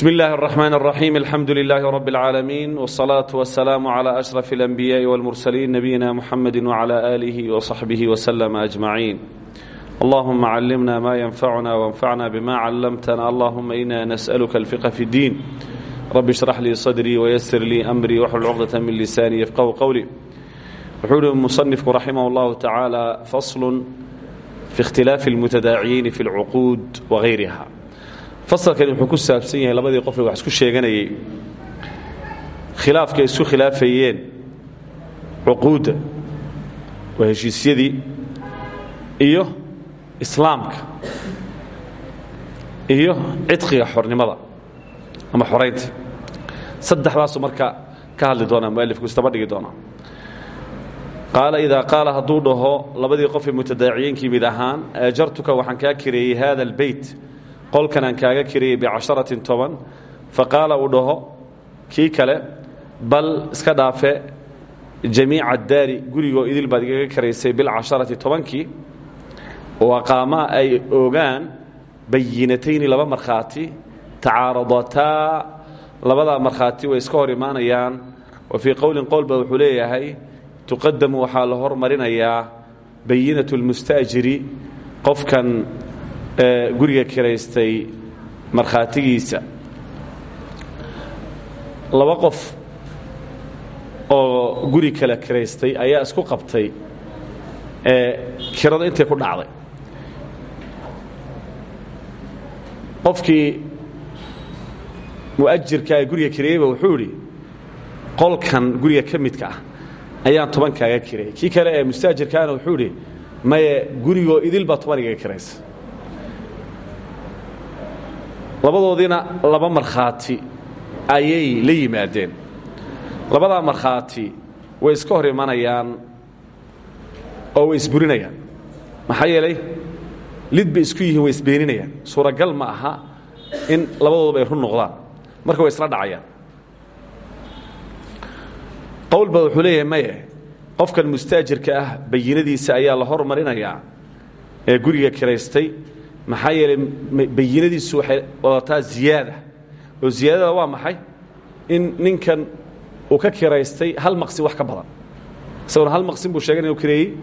بسم الله الرحمن الرحيم الحمد لله رب العالمين والصلاة والسلام على أشرف الأنبياء والمرسلين نبينا محمد وعلى آله وصحبه وسلم أجمعين اللهم علمنا ما ينفعنا وانفعنا بما علمتنا اللهم إنا نسألك الفقه في الدين رب اشرح لي صدري ويسر لي أمري واحلل عقدة من لساني يفقه قولي وحول المصنف رحمه الله تعالى فصل في اختلاف المتداعيين في العقود وغيرها fasalkani wuxuu ku saabsan yahay labadii qofee wax isku sheeganayay. Khilaafka ay isku khilaafayeen. Cuquudda. Waa iyo islaamka. Iyo cidqiga xornimada. Ama xoraynta saddexdaasuu marka ka hadli doonaa mualifku istaba dhigi doonaa qaala idaa qaala hadduu dhaho labadii qofee mutadaaciyiinkii mid ahaan aajartuka waxaan kaa kireeyey hada albeyt qolkan aan kaaga kiriyey bicasharatin toban fa qaala uu dhaho kii kale bal iska dhaafe jamiica daari gurigoo idil baad igaga kiraysay bilcasharati tobankii oo aqaamaa ay ogaan bayinatayni laba markhaati tacaaradataa labadaa markhaati way iska hor imaanayaan wa fii qowlin qowlba wuxuu leeyahay tuqadamu waxaa la hormarinayaa bayinatu lmustaajiri qofkan guriga kiraystay markhaatigiisa. Laba qof oo guri kale kiraystay ayaa isku qabtay kirada intay ku dhacday. Qofkii mu'ajirka ee guriga kireeyeyba wuxuu idhi qolkan guriga ka midka ah ayaan toban kaaga kireeyey kii kale ee mustaajirkaana wuxuu idhi maye gurigoo idil baa toban igaga kiraysa labadoodiina laba markhaati ayay la yimaadeen. Labadaa markhaati way iska hor imanayaan oo way isburinayaan. Maxaa yeelay lid bay isku yihiin way isbeeninayaan. Suuragal ma aha in labadooduba ay run noqdaan. Marka way isla dhacayaan. Qowlba wuxuu leeyahay maye qofkan mustaajirka ah bayinadiisa ayaa la hormarinayaa ee guriga kiraystay maxaa yeelay bayinadiisu waxay wadataa ziyaada. Oo ziyaadada waa maxay? In ninkan uu ka kiraystay hal maqsin wax ka badan. Isaguna hal maqsin buu sheegay inuu kireeyey.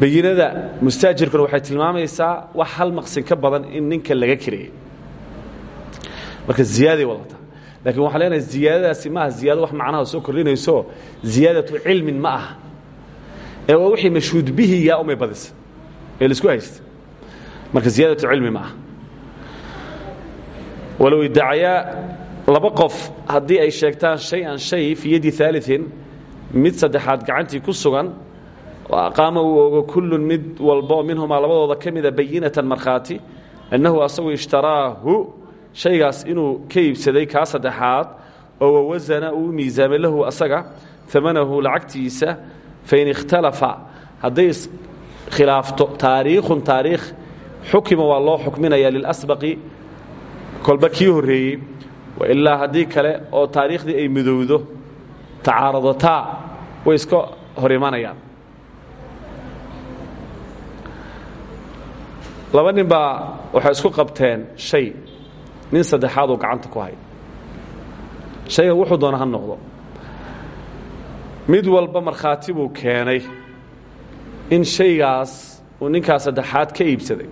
Bayinada mustaajirkuna waxay tilmaamaysaa wax hal maqsin ka badan in ninkan laga kireeyey. Marka ziyaaday wadataa. Lakiin waxaa leenahay ziyaadadaasi maaha ziyaado wax macnaha soo kordhinayso ziyaadatu cilmin ma aha. Ee waa wixii mashhuud bihiyaa umay badisa ee la isku haysta marka ziyaadatu cilmi ma aha walow laba qof haddii ay sheegtaan shay-an shay fii aaliin mid saddexaad gacantii ku sugan oo aqaama uu ogo kullun mid walbo minhumaa labadooda ka mida bayinatan markhaati annahu asagu ishtaraahu shaygaas inuu ka iibsaday kaa saddexaad oo wawasana uu miisaamay lahu asaga amanahu lacagtiisa fain ikhtalafa. Hadday khilaafto taariikhun taariikh xukima waa loo xukminaya lilasbaqi kolba kii horreeyey wailaa haddii kale oo taariikhdii ay midowdo tacaaradataa way iska hor imanayaan laba nin waxay isku qabteen shay nin saddexaaduu gacanta ku hay shaygan wuxuu doona ha noqdo. Mid walba markhaati buu keenay in shaygaas uu ninkaa saddexaad ka iibsaday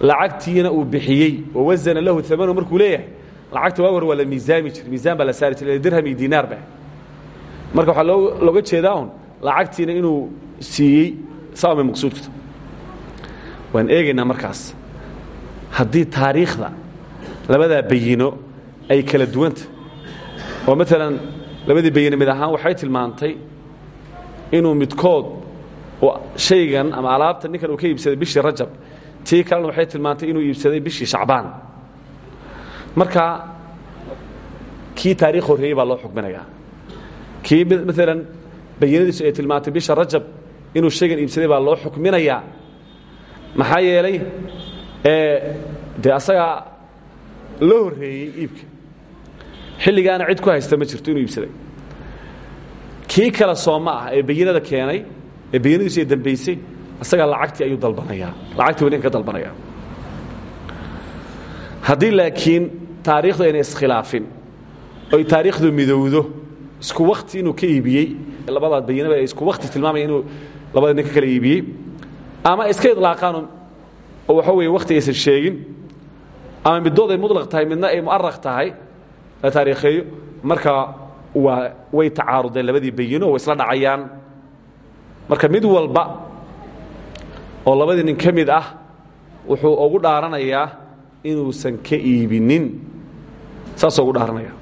lacagtiina uu bixiyey wawasana lahu amanu markuu leeyahay lacagta waa war waa la miisaami jir miisaan baa la saari jir dirham iyo diinaar ba marka waxaa looga jeedaa un lacagtiina inuu siiyey saamay maqsuudkata waan eegaynaa markaas haddii taariikhda labadaa bayino ay kala duwanta oo maalan labadii bayine mid ahaan waxay tilmaantay inuu midkood shaygan ama alaabta ninkan uu ka iibsaday bishii rajab tii kalena waxay tilmaantay inuu iibsaday bishii shacbaan. Marka kii taarikh horreeyey baa loo xukminayaa. Kii maalan bayinadiisu ay tilmaantay bisha rajab inuu shaygan iibsaday baa loo xukminayaa. Maxaa yeelay dee asagaa loo horreeyey iibka. Xilligaana cid ku haysta ma jirto inuu iibsaday. Kii kale sooma ah ee bayinada keenay ee bayinadiisu ay dambaysay isagaa lacagtii ayuu dalbanayaa. Lacagtii ninka ka dalbanaya haddii laakiin taariikhdu ayna iskhilaafin oy taariikhdu midowdo isku wakti inuu ka iibiyey labadaad bayinaba ay isku wakti tilmaamaya inuu labada nin ka kala iibiyey ama iska idlaaqaan oo waxa weeye wakti aysan sheegin ama middood ay mudlaq tahay midna ay mu'araq tahay la taariikheeyo marka waa way tacaarudeen labadii bayino way isla dhacayaan. Marka mid walba oo labadii nin ka ah wuxuu ugu dhaaranayaa inuusan ka iibinin saasuu ugu dhaaranaya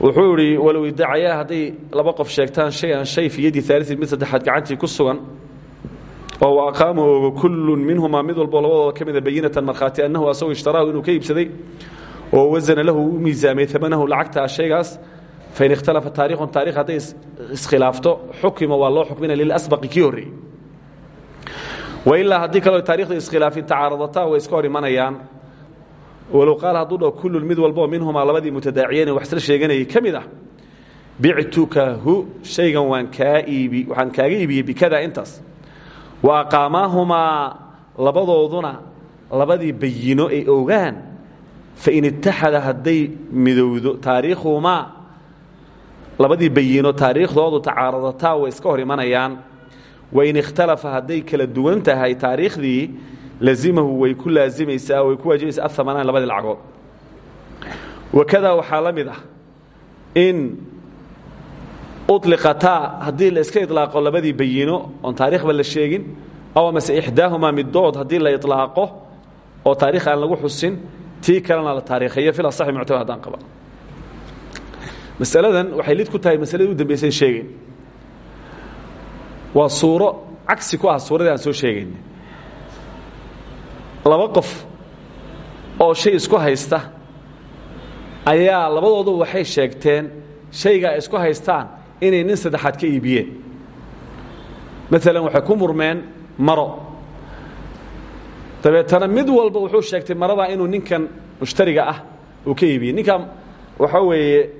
wuxuu idhi walow idacayaa hadday laba qof sheegtaan shay-an shay fii yaddi mid saddexaad gacantii ku sugan oo aqaama oogo kullun mid walboo labadooda bayinatan markhaati annahu asagoo ishtaraahu inuu ka oo wasana lahu u miisaamay amanahu lacagtaa shaygaas fain ikhtalafa taarikhun taarikh hadday iskhilaafto xukima waa loo xukmina lilasbaqi kii wailaa haddii kaleo taarikhda iskhilaafin tacaaradataa way iska hor imanayaan. Walow qaal hadduu dhaho mid walboo minhumaa labadii mutadaaciyeen wax isla sheeganayay ka mid ah. Bictukahu shaygan waan kaa iibi waxaan kaaga iibiyey bikada intaas. Wa aqaamaahumaa labadooduna labadii bayino ay ogaan. Fain itaxada hadday midowdo taariikhumaa labadii bayino taariikhdoodu tacaaradataa way iska hor imanayaan wain ikhtalafa hadday kala duwan tahay taariikhdii lazimahu way ku laazimaysaa way ku waajibaysaa ahamanaan labadii lacagood wakadaa waxaa la mid ah in uliqataa haddii la iska ilaaqo labadii bayino oon taarikhba la sheegin aw amase ixdaahumaa middood haddii la ilaaqo oo taarikh aan lagu xusin tii kalena la taariikheeyo fil asaxi muctamad haddaan qaba. Masaladan waxay lid ku tahay masaladii u dambaysay sheegayn waa suuro cagsi ku ah suuradii aan soo sheegayn laba qof oo shay isku haysta ayaa labadoodu waxay sheegteen shayga ay isku haystaan inay nin saddexaad ka iibiyeen. Maalan waxay ku murmeen maro. Dabeetana mid walba wuxuu sheegtay maradaa inuu ninkan mushtariga ah uu ka iibiyey. Ninkan waxaa weeye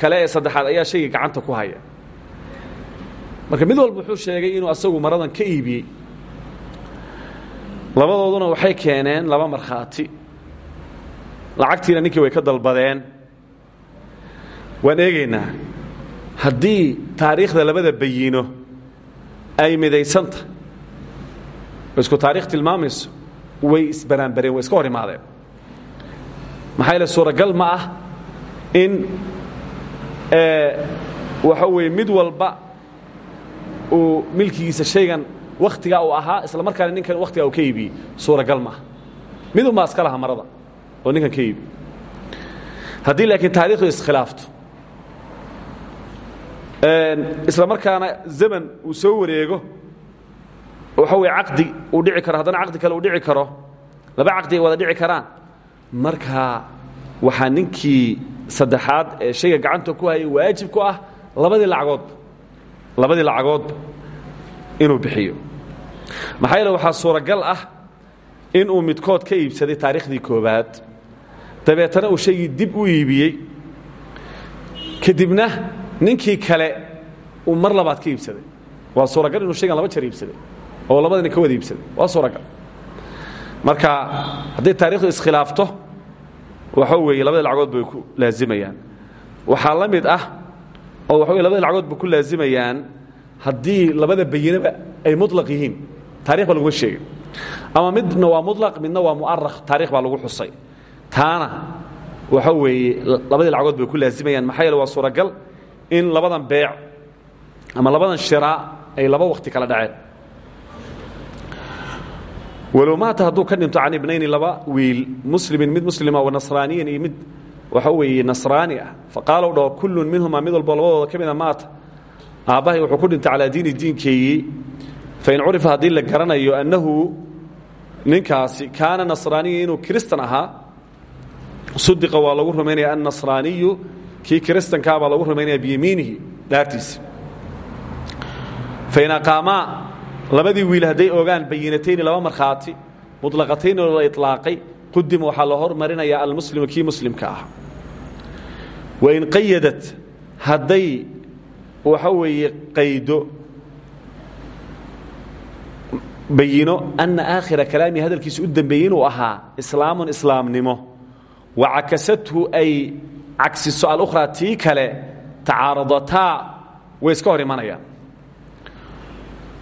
kale ee saddexaad ayaa shayga gacanta ku haya marka mid walba wuxuu sheegay inuu asagu maradan ka iibiyey labadooduna waxay keeneen laba markhaati. Lacagtiina ninkii way ka dalbadeen. Waan eegaynaa taariikhda labada bayino ay midaysanta oo isku taarikh tilmaamayso way isbaraanbareen way iska hor imaadeen. Maxaa ma ah in waxa weeye mid walba uu milkigiisa shaygan wakhtigaa uu ahaa isla markaana ninkan wakhtigaa uu ka iibiyey suuragal maaha. Mid unbaa iska laha marada oo ninkan ka iibi haddii laakiin taarikhdu iskhilaafto isla markaana zaman uu soo wareego waxa weye caqdi uu dhici karo. Haddana caqdi kale uu dhici karo laba caqdi ay wada dhici karaan. Marka waxaa ninkii saddexaad ee shayga gacanta ku hayay waajib ku ah labadii lacagoodba labadii lacagoodba inuu bixiyo. Maxaa yeele waxaa suuragal ah inuu midkood ka iibsaday taariikhdii koobaad dabeetana uu shaygii dib u iibiyey. Kadibna ninkii kale uu mar labaad ka iibsaday. Waa suuragal inuu shaygan laba jeer iibsaday oo labada nin ka wada iibsaday. Waa suuragal. Marka hadday taarikhdu iskhilaafto waxa weeye labada lacagood bay ku laazimayaan waxaa la mid ah oo waxa wey labada lacagood bay ku laazimayaan haddii labada bayinaba ay mulaq yihiin taarikh baa laguma sheegin ama midna waa mulaq midna waa mu'arakh taarikh baa lagu xusay. Taana waxa weeye labadii lacagood bay ku laazimayaan maxaa yeele waa suuragal in labadan beec ama labadan shiraa ay laba wakti kala dhaceen. Walow maata hadduu ka dhinto can ibnayni laba wiil muslimin mid muslima wa nasraaniyan iyo mid waxa weeye nasraani ah. Faqaalow dhaho kullun minhumaa mid walbo labadooda ka mida aabbahay wuxuu ku dhintay calaa diini diinkeeyii. Fain curifa haddii la garanayo annahu ninkaasi kaana nasraaniya inuu kiristan ahaa sudiqa waa lagu rumaynaya annasraaniyu kii kiristankaa baa lagu rumaynaya biyamiinihi dhaartiisi fain aqaamaa labadii wiil hadday ogaan bayinatayni laba markhaati muطlaqatayn oo la iطlaaqay qudima waxaa la hormarinayaa almuslimu kii muslimka ah wain qayadat hadday waxa weeye qaydo bayino ana aakhira kalaamihi hadalkiisa u dembeeyey inuu ahaa islaamun islaamnimo wa cakasathu ay cagsiso alukhraa tii kale tacaaradataa way iska hor imanayaan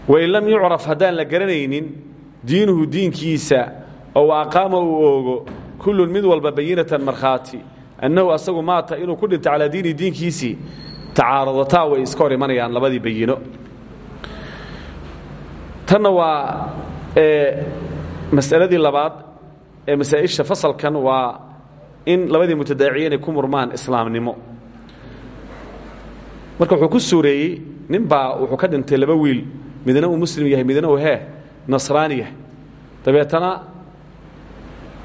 wain lam yucraf haddaan la oo aqaama uu oogo kullun mid walba bayinatan markhaati. Annahu asagu maata inuu ku dhinto calaa diinihi diinkiisii tacaaradataa way iska imanayaan labadii bayino tanna waa masaladii labaad ee masaa'isha fasalkan waa in labadii mutadaaciyeen ay ku murmaan islaamnimo. Marka wuxuu ku suureeyey nin baa wuxuu ka dhintay laba wiil midna uu muslim yahay midna uu hee nasraani yahay. Dabeetana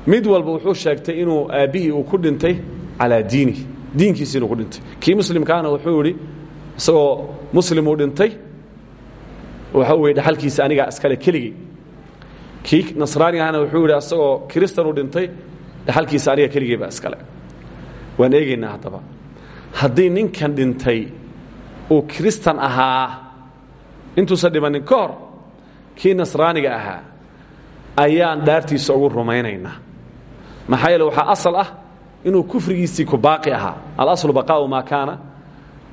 mid walba wuxuu sheegtay inuu aabbihii uu ku dhintay calaa diinihi. Diinkiisi inuu ku dhintay. Kii muslimkaana wuxuu yidhi isagoo muslim uu dhintay waxa weye dhaxalkiisa anigaa iskale keligey kii nasraani ahana wuxuu yidhi asagoo kiristan u dhintay dhaxalkiisa aniga keligey baa iskale waan eegaynaa haddaba. Haddii ninkan dhintay uu kiristan ahaa intuusan dhimannin ka hor kii ahaa ayaan dhaartiisa ugu rumaynaynaa maxaa yeele asal ah inuu kufrigiisii ku baaqi ahaa. Alaslu baqaa'u maa kaana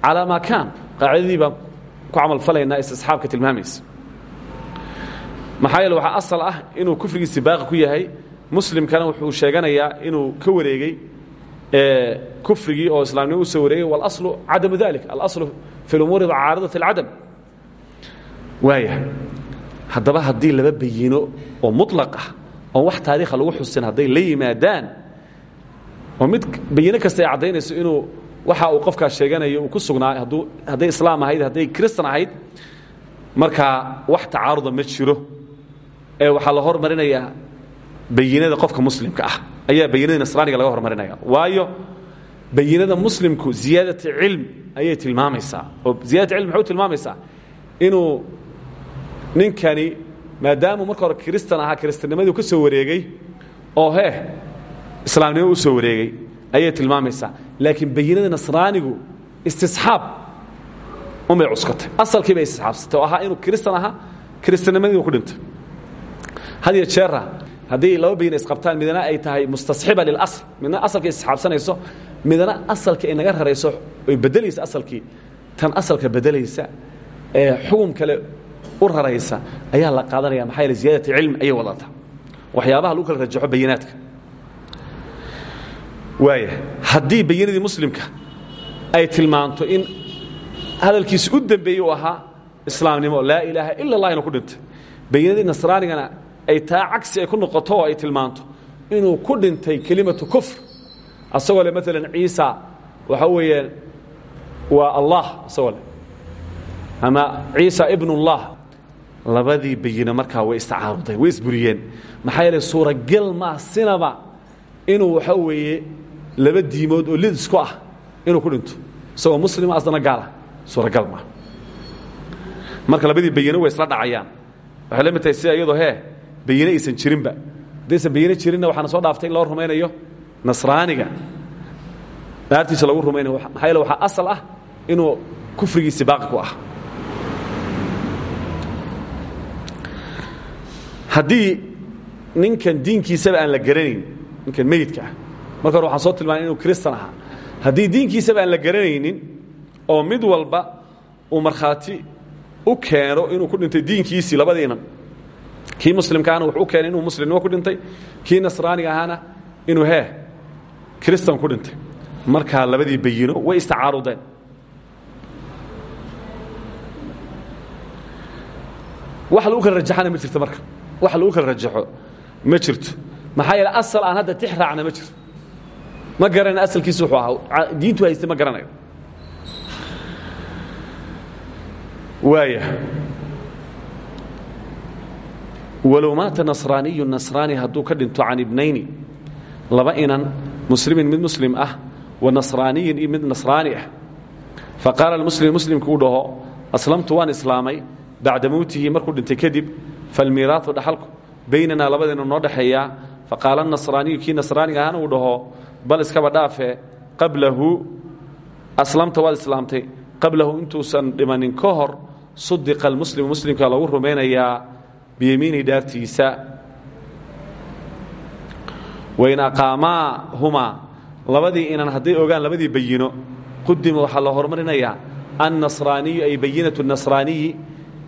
calaa maa kaan. Qaacidadii baan ku camalfalaynaa istisxaabka tilmaamaysa maxaa yeele waxaa asal ah inuu kufrigiisii baaqi ku yahay. Muslimkana wuxuu sheeganayaa inuu ka wareegey kufrigii oo islaamnimo u soo wareegay. Walaslu cadamu dalik alaslu fi lumuuri caaridat alcadam. Waaya haddaba haddii laba bayino oo muطlaq ah oon wax taariikha lagu xusin hadday la yimaadaan. Oo mid bayino kasta ay caddaynayso inuu waxa uu qofkaas sheeganayo uu ku sugnaa hadduu hadday islaam ahayd hadday kristan ahayd markaa wax tacaaruda ma jiro. Ee waxaa la hormarinayaa bayinada qofka muslimka ah. Ayaa bayinadii nasraaniga laga hormarinaya waayo bayinada muslimku ziyaadata cilm ayay tilmaamaysaa. Oo ziyadata cilm maxay u tilmaamaysaa? Inuu ninkani maadaamuu marka hore kiristan ahaa kiristannimadii ka soo wareegay oo hee islaamnimo soo wareegay ayay tilmaamaysaa. Laakiin bayinada nasraanigu istisxaab unbay cuskatay. Asalkii bay istisxaabsatay oo inuu kiristan ahaa kiristannimadii ku dhintay had jeera haddii laba bayin isqabtaan midna ay tahay mustasxiba lilasl midna asalka isxaabsanayso midna asalka ay naga oy bedelaysa asalkii. Tan asalka bedelaysa ee xugum kale u raraysa ayaa la qaadanaya maxaa yeele ziyaadat cilm ayay wadata waxyaabaha lagu kala rajaxo bayinaadka. Waaya haddii bayinadii muslimka ay tilmaanto in hadalkiisi u dembeeyey uu ahaa islaamnimo laa ilaaha ila allah inuu ku dhintay. Bayinadii nasraanigana ay taa cagsi ay ku noqoto ay tilmaanto inuu ku dhintay kelimatu kufr. Asagoo le maalan ciisa waxa weeye waa allah isagoo ama ciisa ibn اllah labadii bayino markaa way istacaaruday way isburiyeen. Maxaa yeele suuragal maa sinaba inuu waxa weeye laba diimood oo lid isku ah inuu ku dhinto. Isagoo muslima asdana gaal ah suuragal maa marka labadii bayino way isla dhacayaan. Waxay la mid tahay sida iyadoo hee bayine aysan jirinba. Haddaysan bayine jirinna waxaana soo dhaaftay in loo rumaynayo nasraaniga. Dhaartiisa lagu rumaynayo maxaa yeele waxaa asal ah inuu kufrigiisi baaqi ku ah haddii ninkan diinkiisaba aan la garanayn ninkan meyidka ah. Marka hore waxaan soo tilmaanay inuu kristan ahaa. Haddii diinkiisaba aan la garanaynin oo mid walba uu markhaati u keeno inuu ku dhintay diinkiisii labadiinan kii muslimkaana wuxuu u keenay inuu muslimnimo ku dhintay kii nasraaniga ahaana inuu hee kristan ku dhintay. Markaa labadii bayino way istacaarudeen. Wax lagu kala rajaxana ma jirto marka wax lagu kala rajaxo. Ma jirto. Maxaa yeele asal aan hadda tix ma jirto. Ma garanayn asalkiisu wuxuu ahaa. Diintu haystay ma garanayo waaya walow maata nasraaniyu nasraani hadduu ka dhinto can ibnayni laba inan muslimin mid muslim ah wa nasraaniyin mid nasraani ah. Faqaala almuslim muslimku u dhaho aslamtu waan islaamay bacda mowtihi markuu dhintay kadib falmiiraau dhaxalku baynanaa labadeena noo dhexeeyaa faqaala nasraaniyu kii nasraaniga ahana uu dhaho bal iskaba dhaafe qablahu aslamta waad islaamtay qablahu intuusan dhimanin ka hor sudiqa almuslimu muslimka lagu rumaynayaa biyamiinihi dhaartiisa wain aqaamaa humaa labadii inan hadday ogaan labadii bayino qudima waxaa la hormarinayaa annasraaniyu ay bayinatu nasraaniyi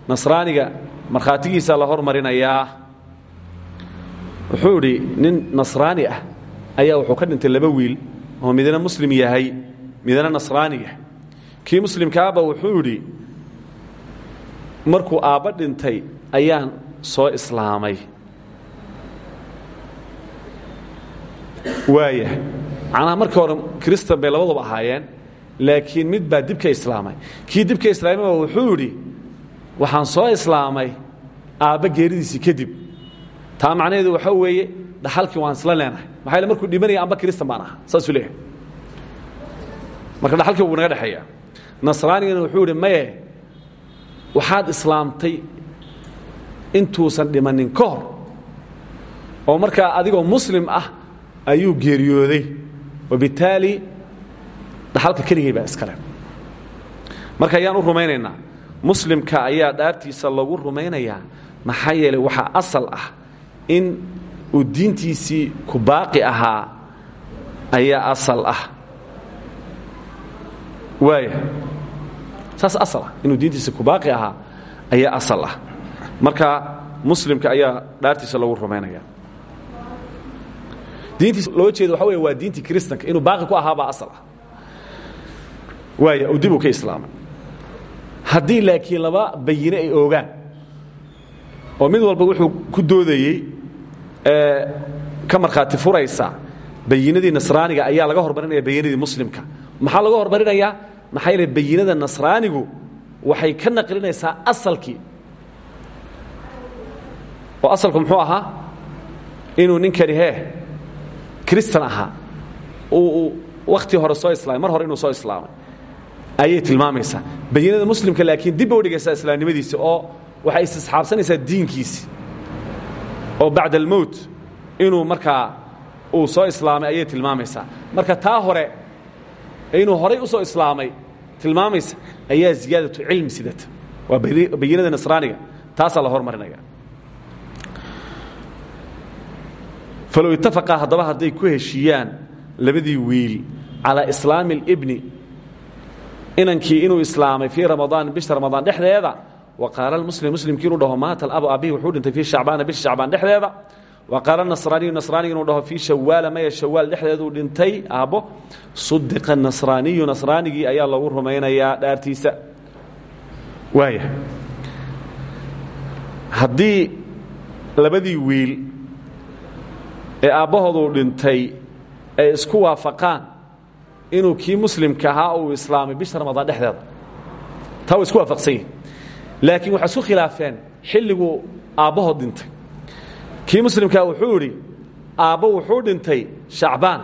nasraaniga markhaatigiisa la hormarinayaa wuxuu idhi nin nasraani ah ayaa wuxuu ka dhintay laba wiil oo midna muslim yahay midna nasraani yahay. Kii muslimkaaba wuxuu idhi markuu aabba dhintay ayaan soo islaamay. Waaya macnaha markii hore kristan bay labaduba ahaayeen laakiin mid baa dib ka islaamay. Kii dib ka islaamaba wuxuu idhi waxaan soo islaamay aabba geeridiisii kadib. Taa macnaheedu waxaa weeye dhaxalkii waan isla leenahay. Maxaa yele markuu dhimanaya amba kristan baan ahaa. Saasuu leeyahay. Marka dhaxalkii wuu naga dhexeeya. Nasraanigana wuxuu idhi maye waxaad islaamtay intuusan dhimanin ka hor oo markaa adigoo muslim ah ayuu geeriyooday. Wabitaali dhaxalka keligay baa iskale marka ayaan u rumaynaynaa muslimka ayaa dhaartiisa lagu rumaynayaa maxaa yeelay waxaa asal ah in uu diintiisii ku baaqi ahaa ayaa asal ah. Waaya saas asal ah inuu diintiisa ku baaqi ahaa ayaa asal ah. Marka muslimka ayaa dhaartiisa lagu rumaynaya diintiisa loo jeeda waxa wey waa diintii kristanka inuu baaqi ku ahaabaa asal ah. Waaya uu dib uu ka islaamay haddii laakiin laba bayine ay oogaan oo mid walba wuxuu ku doodayey ka markhaati furaysa bayinadii nasraaniga ayaa laga hormarinaya bayinadii muslimka. Maxaa laga hormarinayaa? Maxaa yeele bayinada nasraanigu waxay ka naqlinaysaa asalkii. Oo asalku muxuu ahaa? Inuu ninkani hee kristan ahaa. Uu wakhtii hore soo islaamay mar hore inuu soo islaamay ayay tilmaamaysaa bayinada muslimka laakiin dib ba u dhigaysaa islaamnimadiisi oo waxay istisxaabsanaysaa diinkiisi. Oo bacda almowt inuu markaa uu soo islaamay ayay tilmaamaysaa. Marka taa hore inuu horay u soo islaamay tilmaamaysa ayaa ziyaadatu cilmi sidata waa bayinada nasraaniga taasaa la hormarinaya falow itafaqaa haddaba hadday ku heshiiyaan labadii wiil calaa islaami اlibni inankii inuu islaamay fii ramadaan bisha ramadaan dhexdeeda wa qaala muslim muslimkii inuu dhaho maata alabu abihi wuxuu dhintay fii shacbaana bisha shacbaan dhexdeeda. Wa qaala nasraaniyu nasraaniga inuu dhaho fii shawaala maya shawaal dhexdeeduu dhintay aabbo sudiqa nasraaniyu nasraanigii ayaa lagu rumaynayaa dhaartiisa. Waaya haddii labadii wiil ee aabbahooduu dhintay ay isku waafaqaan inuu kii muslimka ahaa uu islaamay bisha ramadaan dhexdeeda taa way isku waafaqsan yihiin laakiin waxay isku khilaafeen xilliguu aabbahood dhintay. Kii muslimkaa wuxuu idhi aabbo wuxuu dhintay shacbaan.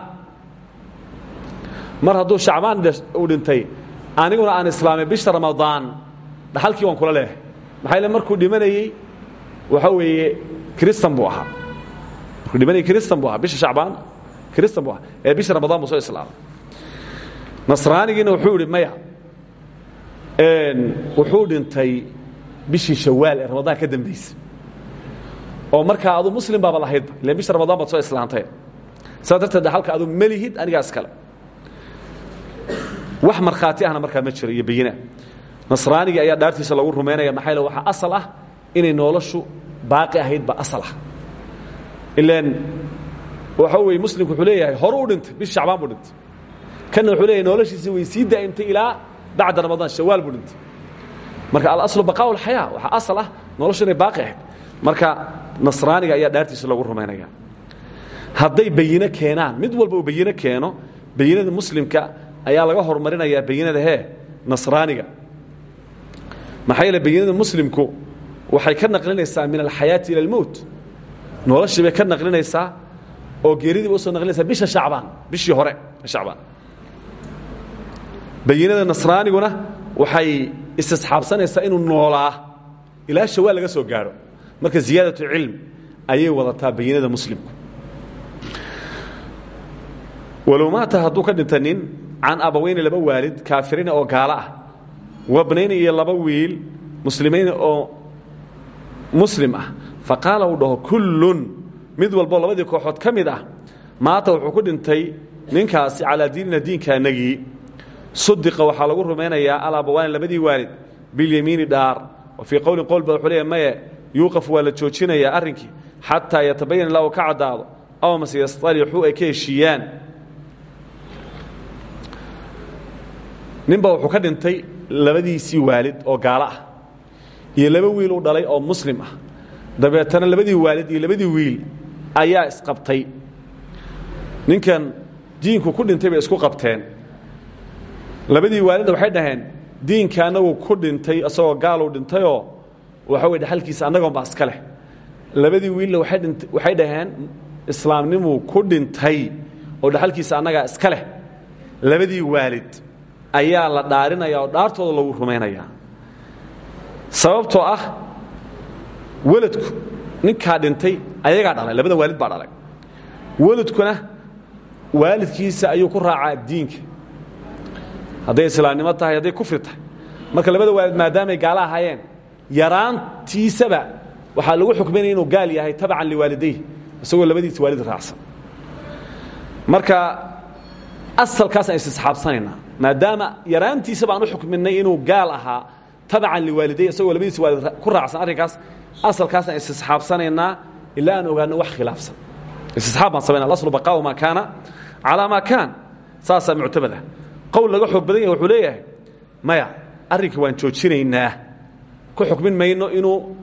Mar hadduu shacbaan uu dhintay aniguna aan islaamay bisha ramadaan dhaxalkii waan kula leehay maxaa yele markuu dhimanayey waxa weeye kristan buu ahaa. Markuu dhimanayey kristan buu ahaa bisha shacbaan kristan buu ahaa. Ee bisha ramadaan buu soo islaamay nasraanigiina wuxuu idhi maya. Wuxuu dhintay bishii shawaal ee ramadaan ka dambaysa oo markaa adu muslim baaba lahaydba ila bisha ramadaan baad soo islaantay. Saas darteed dhaxalka adu melihid anigaa iskale wax markhaati ahna markaa ma jiro iyo bayina nasraanigii ayaa dhaartiisa lagu rumaynaya maxaa yele waxaa asal ah inay noloshu baaqi ahaydba asal ah. Ilaan waxa weye muslimku wuxuu leeyahay horu u dhintay bishi shacbaan buu dhintay kanna wuxuu leeyahay noloshiisi way sii daa'imtay ilaa bacda ramadaan shawaal buu dhintay. Marka alaslu baqaa'u alxayaa waxaa asal ah noloshu inay baaqi ahayd. Marka nasraaniga ayaa dhaartiisa lagu rumaynaya hadday bayino keenaan mid walba uu bayino keeno bayinada muslimka ayaa laga hormarinayaa bayinada hee nasraaniga. Maxaa yeele bayinada muslimku waxay ka naqlinaysaa min alxayaati ila almowt noloshii bay ka naqlinaysaa oo geeridii ba u soo naqlinaysaa bisha shacbaan bishii hore shacbaan bayinada nasraaniguna waxay istisxaabsanaysaa inuu noolaa. Ilaa shawaal laga soo gaadho. Marka ziyaadatu cilm ayay wadataa bayinada muslimku. Walow maata hadduu ka dhinta nin can abaweyni laba waalid kaafiriina oo gaalo ah. Wabnayni iyo laba wiil muslimayni oo muslim ah. Fa qaala dhaho kullun. Mid walbo labadii kooxood ka mid ah maata wuxuu ku dhintay ninkaasi calaa diinina diinkaanagii sudiqa waxaa lagu rumaynayaa alaabawaan labadii waalid bilyamiini dhaar. Fii qowlin qowl ba wuxuu leeya maye yuuqaf waa la joojinayaa arrinkii xataa yatabayan ilaa uu ka caddaado aw mase yastalixuu ay ka heshiiyaan. Ninba wuxuu ka dhintay labadiisii waalid oo gaalo ah iyo laba wiil u dhalay oo muslim ah. Dabeetana labadii waalid iyo labadii wiil ayaa isqabtay ninkan diinku ku dhintay bay isku qabteen labadii waalidna waxay dhaheen diinka annagu ku dhintay isagoo gaaluu dhintayoo waxa wey dhaxalkiisa annagoon baa iska leh. Labadii wiilna waxay dhaheen islaamnimuu ku dhintay oo dhaxalkiisa annagaa iska leh. Labadii waalid ayaa la dhaarinaya oo dhaartooda lagu rumaynayaa sababtoo ah weladku ninkaa dhintay ayagaa dhalay labada waalid baa dhalay. Weladkuna waalidkiisa ayuu ku raacaa diinka hadday islaamnimo tahay hadday kufri tahay. Marka labada waalid maadaamay gaalo ahaayeen yaraantiisaba waxaa lagu xukminaya inuu gaal yahay tabacan liwaalidayh isagoo labadiisa waalid raacsan. Marka asalkaas aan isisxaabsanaynaa maadaama yaraantiisa baan u xukminay inuu gaal ahaa tabacan liwaaliday isagoo labadiisa waalid ku raacsan arrinkaas asalkaas aan isisxaabsanaynaa ilaa aan ogaano wax khilaafsan. Istisxaab baan samayna alaslu baqaau maa kaana calaa maa kaan saasaa muctamada qowl laga xoog badan yahay wuxuu leeyahay maya arrinka waan joojinaynaa. Ku xukmin mayno inuu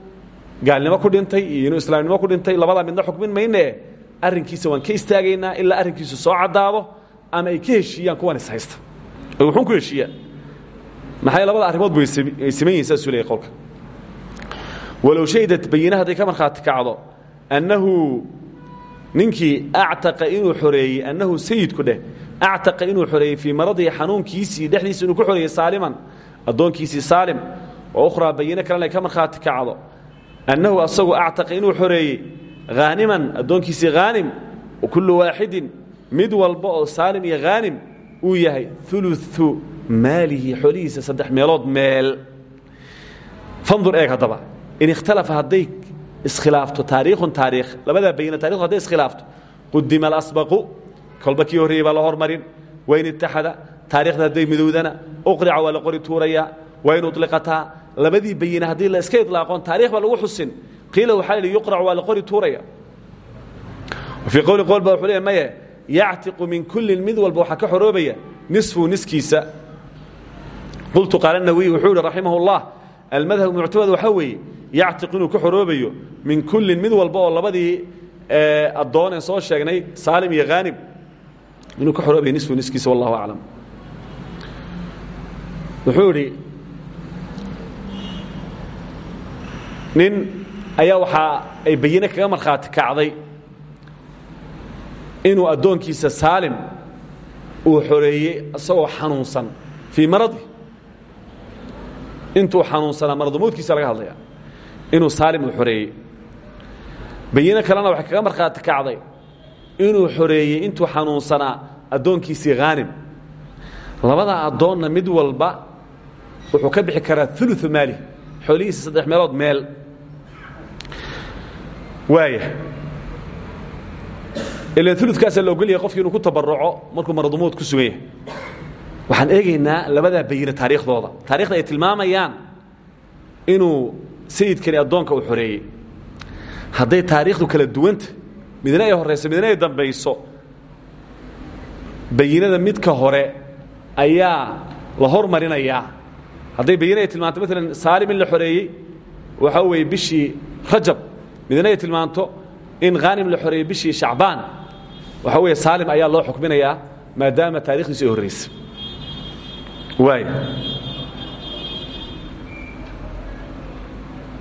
gaalnimo ku dhintay iyo inuu islaamnimo ku dhintay. Labadaa midna xukmin mayne. Arrinkiisa waan ka istaagaynaa ilaa arrinkiisu soo caddaado ama ay ka heshiiyaan kuwan is haysta. Ay wuxuun ku heshiiyaan maxay labada arrimood bay siman yihiin saasuu leeyahy qowlka. Walow shahidat bayina hadday ka annahu ninkii actaqa inuu xoreeyey annahu sayidku dheh actaqa inuu xoreeyey fii maradihi xanuunkiisii dhexdiisa inuu ku xoreeyey saaliman addoonkiisii saalim oo ukhraa bayino kalena ay ka markhaati kacdo annahu asagu actaqa inuu xoreeyey haaniman addoonkiisii haanim kullu waaxidin mid walba oo saalim iyo haanim uu yahay uluثu maalihi xoolihiisa saddex meelood meel fandur eeg haddaba in ikhtalafa hadday iskhilaafto taariikhun taariikh labadaa bayina tarikhu hadday iskhilaafto qudima alasbaqu kolba kii baa la hormarin. Wain itaxada taarikhda hadday midowdana uqrica qori tuurayaa wain uliqataa labadii bayina haddii la iska ilaaqoon taarikh baa lagu xusin. Qiila waxaa lihi yuqracu waa qori tuuraya. Fii qowli qowl ba maye yactiqu min kullin mid walba waxaa ka xoroobaya nisfu niskiisa. Qultu qaala nawiy wuxuu yihi raximah اllah almadhab muctamad waxaa weeye yactiqu inuu ka xoroobayo min kullin mid walba oo labadii addoon ee soo sheegnay saalim iyo haanib inuu ka xoroobayo nisfu niskiisa wallahu aclam. Wuxuu nin ayaa waxaa ay bayine kaga markhaati kacday inuu addoonkiisa saalim uu xoreeyey isagoo xanuunsan fii maradi. Intuu xanuunsanaa maradamoodkiisa laga hadlaya inuu saalim uu xoreeyey. Bayino kalena waxay kaga markhaati kacday inuu xoreeyey intuu xanuunsanaa addoonkiisii haanim labada addoonna mid walba wuxuu ka bixi karaa ulu maali xoolihiisa saddex meelood meel. Waaya ilan ulukaasaa la ogolyahay qofki inuu ku tabaruco markuu maradamood ku sugan yahay waxaan eegaynaa labadaa bayine taariikhdooda. Taarikhda ay tilmaamayaan inuu sayidkani addoonka uu xoreeyey. Hadday taariikhdu kala duwanta midna ay horayso midna ay dambayso. Bayinada midka hore ayaa la hormarinayaa. Hadday bayine ay tilmaanto maalan saalim in la xoreeyey waxaa weeye bishii rajab. Midna ay tilmaanto in khaanim la xoreeyey bishii shacbaan. Waxaa weeye saalim ayaa loo xukminayaa maadaama taarikhdiisu ay horraysa waay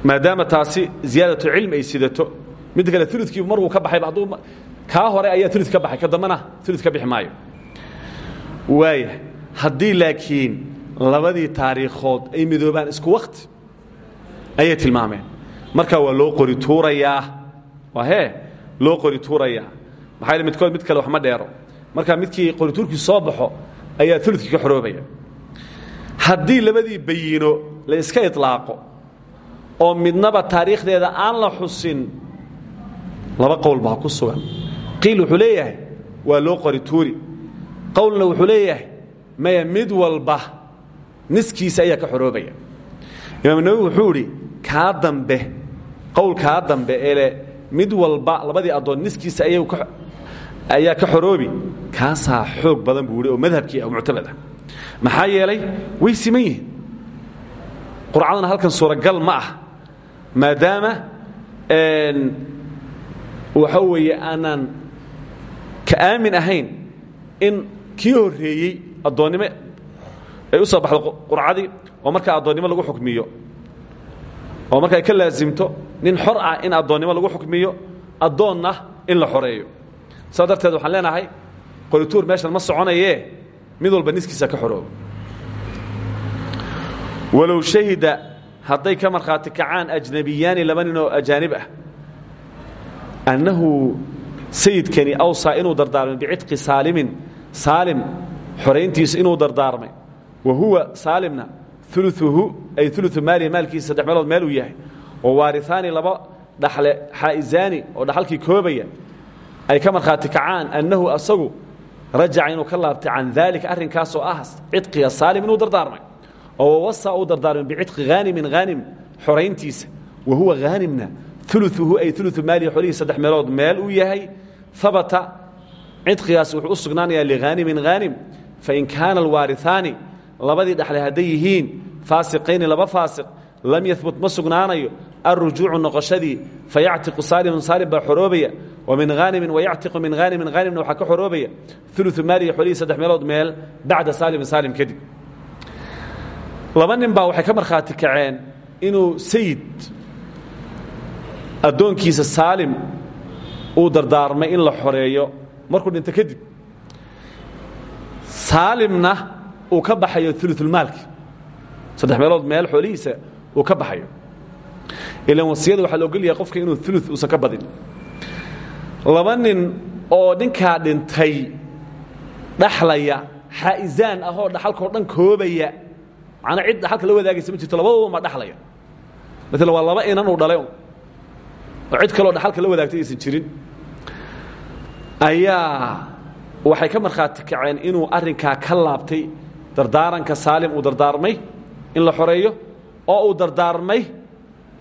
maadaama taasi ziyaadatu cilm ay sidato midda kale uludkii markuu ka baxayba hadduu kaa hore ayaa ulud ka baxay ka dambana ulud ka bixi maayo. Waaya laakiin labadii taariikhood ay midoobaan isku wakti ayay tilmaameen. Markaa waa loo qori tuurayaa. Waa hee loo qori tuurayaa. Maxaa yeel midkood mid kale wax ma dheero. Markaa midkii qorituurkii soo baxo ayaa uludkii ka xoroobaya. Haddii labadii bayino la iska ilaaqo oo midnaba taariikhdeeda aan la xusin laba qowl baa ku sugan. Qiil wuxuu leeyahay waa loo qori tuuri. Qowlna wuxuu leeyahay maya mid walba niskiisa ayaa ka xoroobaya. Imaam nawowi wuxuu idhi kaa dambe qowl kaa dambe ee le mid walba labadii addoon niskiisa ayaa ka xoroobi kaasaa xoog badan buu ihi oo madhabkii ah muctamad ah maxaa yeelay way siman yihiin. Qurcadana halkan suuragal ma ah maadaama waxa weeye aanaan ka aamin ahayn in kii horreeyey addoonnimo ay u soo baxdo qurcadii oo markaa addoonnimo lagu xukmiyo oo marka ay ka laasimto nin xor ah in addoonnimo lagu xukmiyo addoonna in la xoreeyo. Saas darteed waxaan leenahay qorituur meeshan ma soconayee mid walba niskiisa ka xoroobo. Walow shahida hadday ka markhaati kacaan ajnabiyaani laba nin oo ajaanib ah annahu sayidkani awsaa inuu dardaarmay bicitqi saalimin saalim xorayntiisa inuu dardaarmay wa huwa saalimna uluuhu ay ulu maalihi maalkiisa saddex meelood meel uu yahay oo waariaani laba dhaxle xaa'izaani oo dhaxalkii koobaya ay ka markhaati kacaan annahu asagu rajaca inuu ka laabtay can daalika arrinkaasoo ah cidqiga saalim inuu dardaarmay oo wawasa uu dardaarmay bicitqi haanimin haanim xorayntiisa wa huwa haanimna uluuhu ay ulu maalihi xolihii saddex meelood meel uu yahay abata cidqigaas wuxuu u sugnaanayaa lihaanimin haanim fain kaana alwaariaani labadii dhaxle hadday yihiin faasiqayni laba faasiq lam yahbut ma sugnaanayo alrujuucu noqoshadii fayactiqu saalimun saalim baa xoroobaya min haanimin wayactiqu min haanimin haanimna waxaa ka xoroobaya ulu maalihi xolihii saddex meelood meel bacda saalimin saalim kadib. Laba nin baa ka markhaati kaceen inuu sayid addoonkiisa saalim uu dardaarmay in la xoreeyo. Markuu dhinto kadib saalimna uu ka baxayo uluulmaalki saddex meelood meel xoolihiisa uu ka baxayo. Ilan wasiyada waxaa loogol yahay qofka inuu ulu uusan ka badin. Laba nin oo ninkaa dhintay dhaxlaya xaa'izaan ah oo dhaxalkao dhan koobaya macnaa cid dhaxalka la wadaagaysa jirto labadooda ma dhaxlaya. Maala waa laba inan uu dhalay oo cid kaloo dhaxalka la wadaagtay aysan jirin ayaa waxay ka markhaati kaceen inuu arrinkaa ka laabtay dardaaranka saalim uu dardaarmay in la xoreeyo oo uu dardaarmay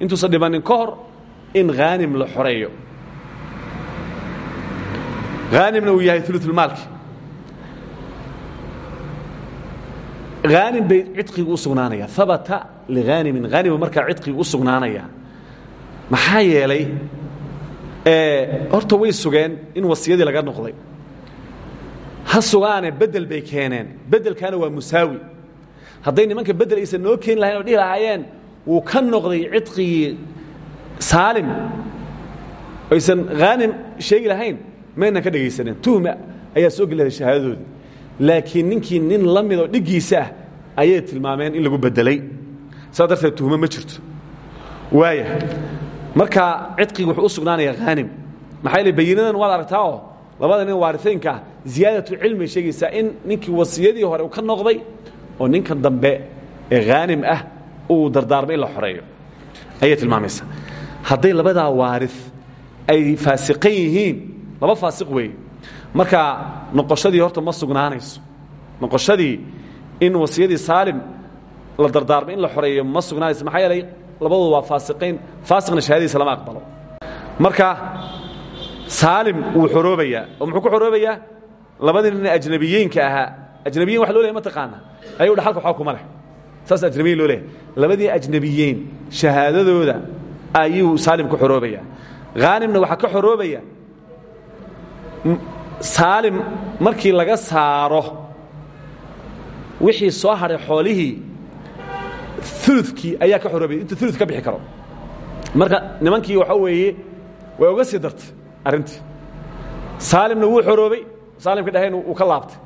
intuusan dhimanin ka hor in haanim la xoreeyo. Haanimna uu yahay uluulmaalki haanim bay cidqigu u sugnaanaya. Abata lihaanimin haanima markaa cidqigu u sugnaanaya maxaa yeelay horta way sugeen in wasiyadii laga noqday. Ha sugaane bedel bay keeneen. Bedelkaana waa musaawi. Hadday nimanka bedel aysan noo keeni lahayn oo dhihi lahaayeen wuu ka noqday cidqigii saalim. Aysan haanim sheegi lahayn maynan ka dhegaysanen tuhma ayaa soo geli lahay shahaadadoodii. Laakiin ninkii nin la midoo dhiggiisa ah ayay tilmaameen in lagu bedelay. Saas darteed tuhmo ma jirto. Waaya marka cidqiga wuxuu u sugnaanayaa haanim maxaa yeele bayinadan waad aragtaa oo labada nin waaritaynka ah ziyaadatu sheegaysaa in ninkii wasiyadii hore uu ka noqday oo ninkan dambe ee haanim ah uu dardaarmay la xoreeyo. Ayay tilmaamaysaa. Hadday labadaa waari ay faasiqan laba faasiq weeye marka noqoshadii horta ma sugnaanayso. Noqoshadii in wasiyadii saalim la dardaarmay in la xoreeyo ma sugnaanayso. Maxaa labadooda waa faasiqiin. Faasiqna shahadadiisa lama aqbalo. Marka saalim wuu xoroobayaa. Oo muxuu ku xoroobayaa? Labadii nin ajnabiyiinka ahaa. Ajnabiyiin waxa loo lehay ma taqaana. Ayuu dhaxalka waxba kuma leh. Saas ajnabiyin loo lehay labadii ajnabiyiin shahaadadooda ayuu saalim ku xoroobayaa. Haanimna waxaa ka xoroobaya saalim markii laga saaro wixii soo hadhay xoolihii ulukii ayaa ka xoroobaya intuu ulu ka bixi karo. Marka nimankii waxaa weeye way uga sii dartay arrintii. Saalimna wuu xoroobay saalimka dhahayn uu ka laabtay.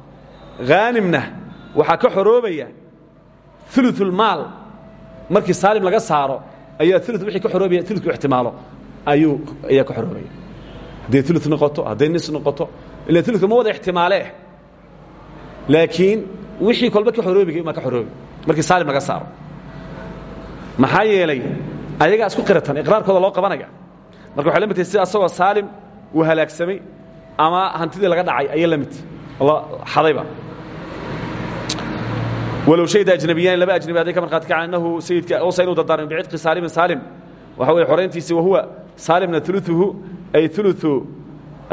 Haanimna waxaa ka xoroobaya uluulmaal markii saalim laga saaro ayaa ulu wii ka xoroobaya ulukii ixtimaalo ayuu ayaa ka xoroobaya hadday ulu noqoto hadday nis noqoto ila ulka ma wada ixtimaalee. Laakiin wixii kolba ka xoroobiga ma ka xoroobi markii saalim laga saaro maxaa yeelay ayagaa isku qiratan iqraarkooda loo qabanaya marka waxay la mid tahay sida asagoo saalim uu halaagsamay ama hantidii laga dhacay ayay la midtahy xadayba. Walow shahida ajnabiyaan laba ajnabi hadday ka markhaati kacaan annahu sayidka usa inuu dardaarmay bicitqi saalimin saalim. Waxa weye xorayntiisi wahuwa saalimna uluuhu ay uluu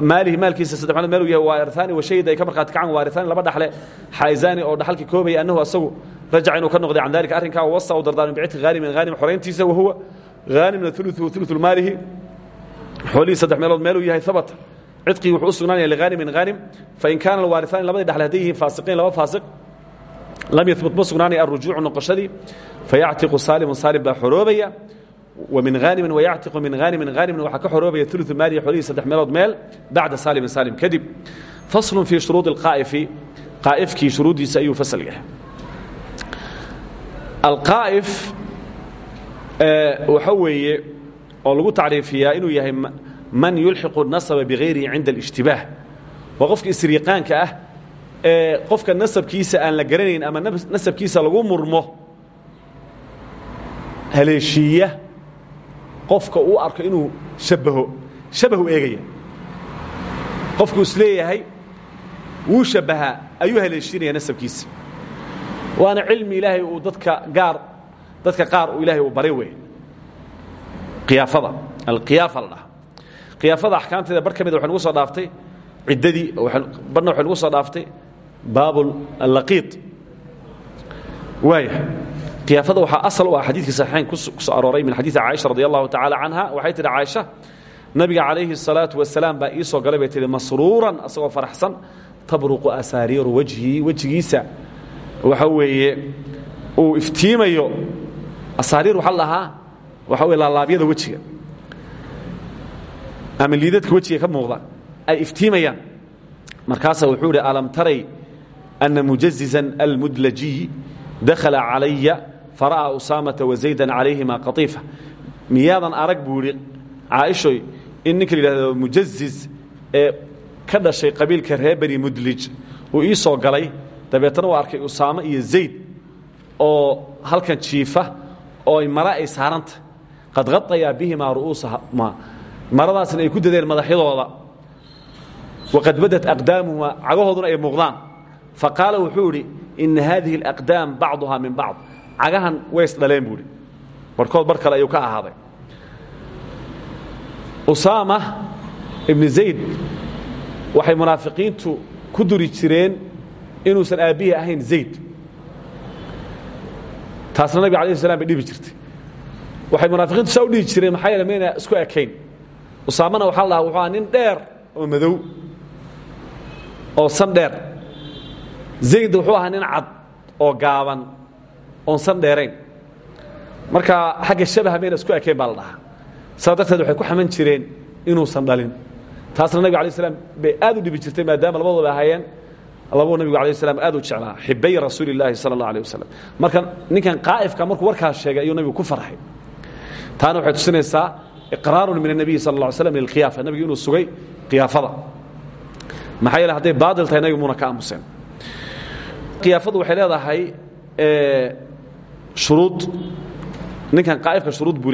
maalihi maalkiisa saddex meelood meel yahay waaritaani washahida ay ka markhaati kacaan waaritaani laba dhaxle xaa'izaani oo dhaxalkii koobaya annahu asagu rajaca inuu ka noqday can dalika arrinkaa wasa u dardaarmay bicitqi haanimin haanim xorayntiisa wahuwa haanimna uluuhu ulu maalihi. Xoolihii saddex meelood meel uu yahay abata cidqigii wuxuu u sugnaanaya lihaanimin haanim fain kaana alwaariثaani labadii dhaxle hadday yihiin faasiqiin laba faasiq lam yahbut ma sugnaanaya alrujuucu noqoshadii fayactiqu saalimun saalim baa xoroobaya min haanimin wayactiqu min haanimin haanimna waxaa ka xoroobaya ulu maalihi xoolihii saddex meelood meel bacda saalimin saalim kadib faslun fii shuruudi اlqaa'ifi qaa'ifkii shuruuddiisa ayuu fasal yahay alqaa'if waxa weeye oo lagu tacriifiyaa inuu yahay man yulxiqu nasaba bihayrihi cinda اlijtibaah waa qofka isriiqaanka ah ee qofka nasabkiisa aan la garanayn ama nasabkiisa lagu murmo haleeshiiya qofka uu arko inuu shabaho shabahu eegaya. Qofku is leeyahay wuu shabbahaa ayuu haleeshiinaya nasabkiisa. Waana cilmi ilaahay uu dadka gaar dadka qaar uu ilaahay uu baray wey iyaafada alqiyaafa la dhaha. Khiyaafada axkaamteeda bar ka mida nugu soo dhaaftay ciddadii barna waxay nugu soo dhaaftay baab allaqiid waaya iyaafada waxaa asal u ah xadiidkii saxiixayn ku soo arooray min xadiidi caaisha radi allahu tacaala canha waxay tidhi nabiga calayhi salaatu wasalaam baa iisoo galay bay tihi masruuran asagoo faraxsan tabruqu asaariiru wajhii wejigiisa waxa weeye uu iftiimayo asaariir waxaa lahaa waxa weye laalaabyada wejiga. Ama liidadka wejiga ka muuqda ay iftiimayaan. Markaasaa wuxuu alam taray ana mujazizan almudlajiy dakhala calaya fara'aa usaamata wazaydan calayhima qaiifa miyaadan arag buu idhi caaishoy in ninka la yidhahdo ee ka dhashay qabiilka reer bani mudlij uu ii soo galay. Dabeetana uu arkay usaamo iyo zayd oo halkan jiifa oo mara ay saaranta. Qad haayaa bihimaa ru'uusahumaa maradaasna ay ku dadeen madaxyadooda. Waqad badat aqdaamuhumaa cagahooduna ay muuqdaan. Faqaala wuxuu idhi ina haadihi alaqdaam min bacd cagahan way isdhaleen buu idhi barkood bar kale ayuu ka ahaaday. Usaama ibni zayd waxay munaafiqiintu ku duri jireen inuusan aabbihii ahayn zayd. Taasna nabig alayh slam bay dhibi jirtay. Waxay munaafiqiintu saa jireen maxaa yeele isku ekayn. Usaamana waxaa la wuxuu aha nin dheer oo madow oo san dheer. Zayd wuxuu ahaa nin cad oo gaaban oonsan dheerayn. Marka xagga shabaha mayna isku ekayn baa la dhahaa. Saa darteed waxay ku xaman jireen inuusan dhalin taasna nabiga alay slam bay aad u dhibi jirtay maadaama labadooba ahaayeen labuu nabigu alayh slam aad u jeclaa xibay rasuuli llaahi sala allah aleh wasalam marka ninkan qaa'ifka markuu warkaas sheegay ayuu nabigu ku farxay taana waxay tusinaysaa iqraarun min anabiyi sal la slam lilqiyaafa nabigu inuu sugay qiyaafada. Maxaa yeele hadday baadil tahay nabigu muuna ka aamuseen qiyaafadu waxay leedahay shuruud ninkan qaa'ifka shuruud buu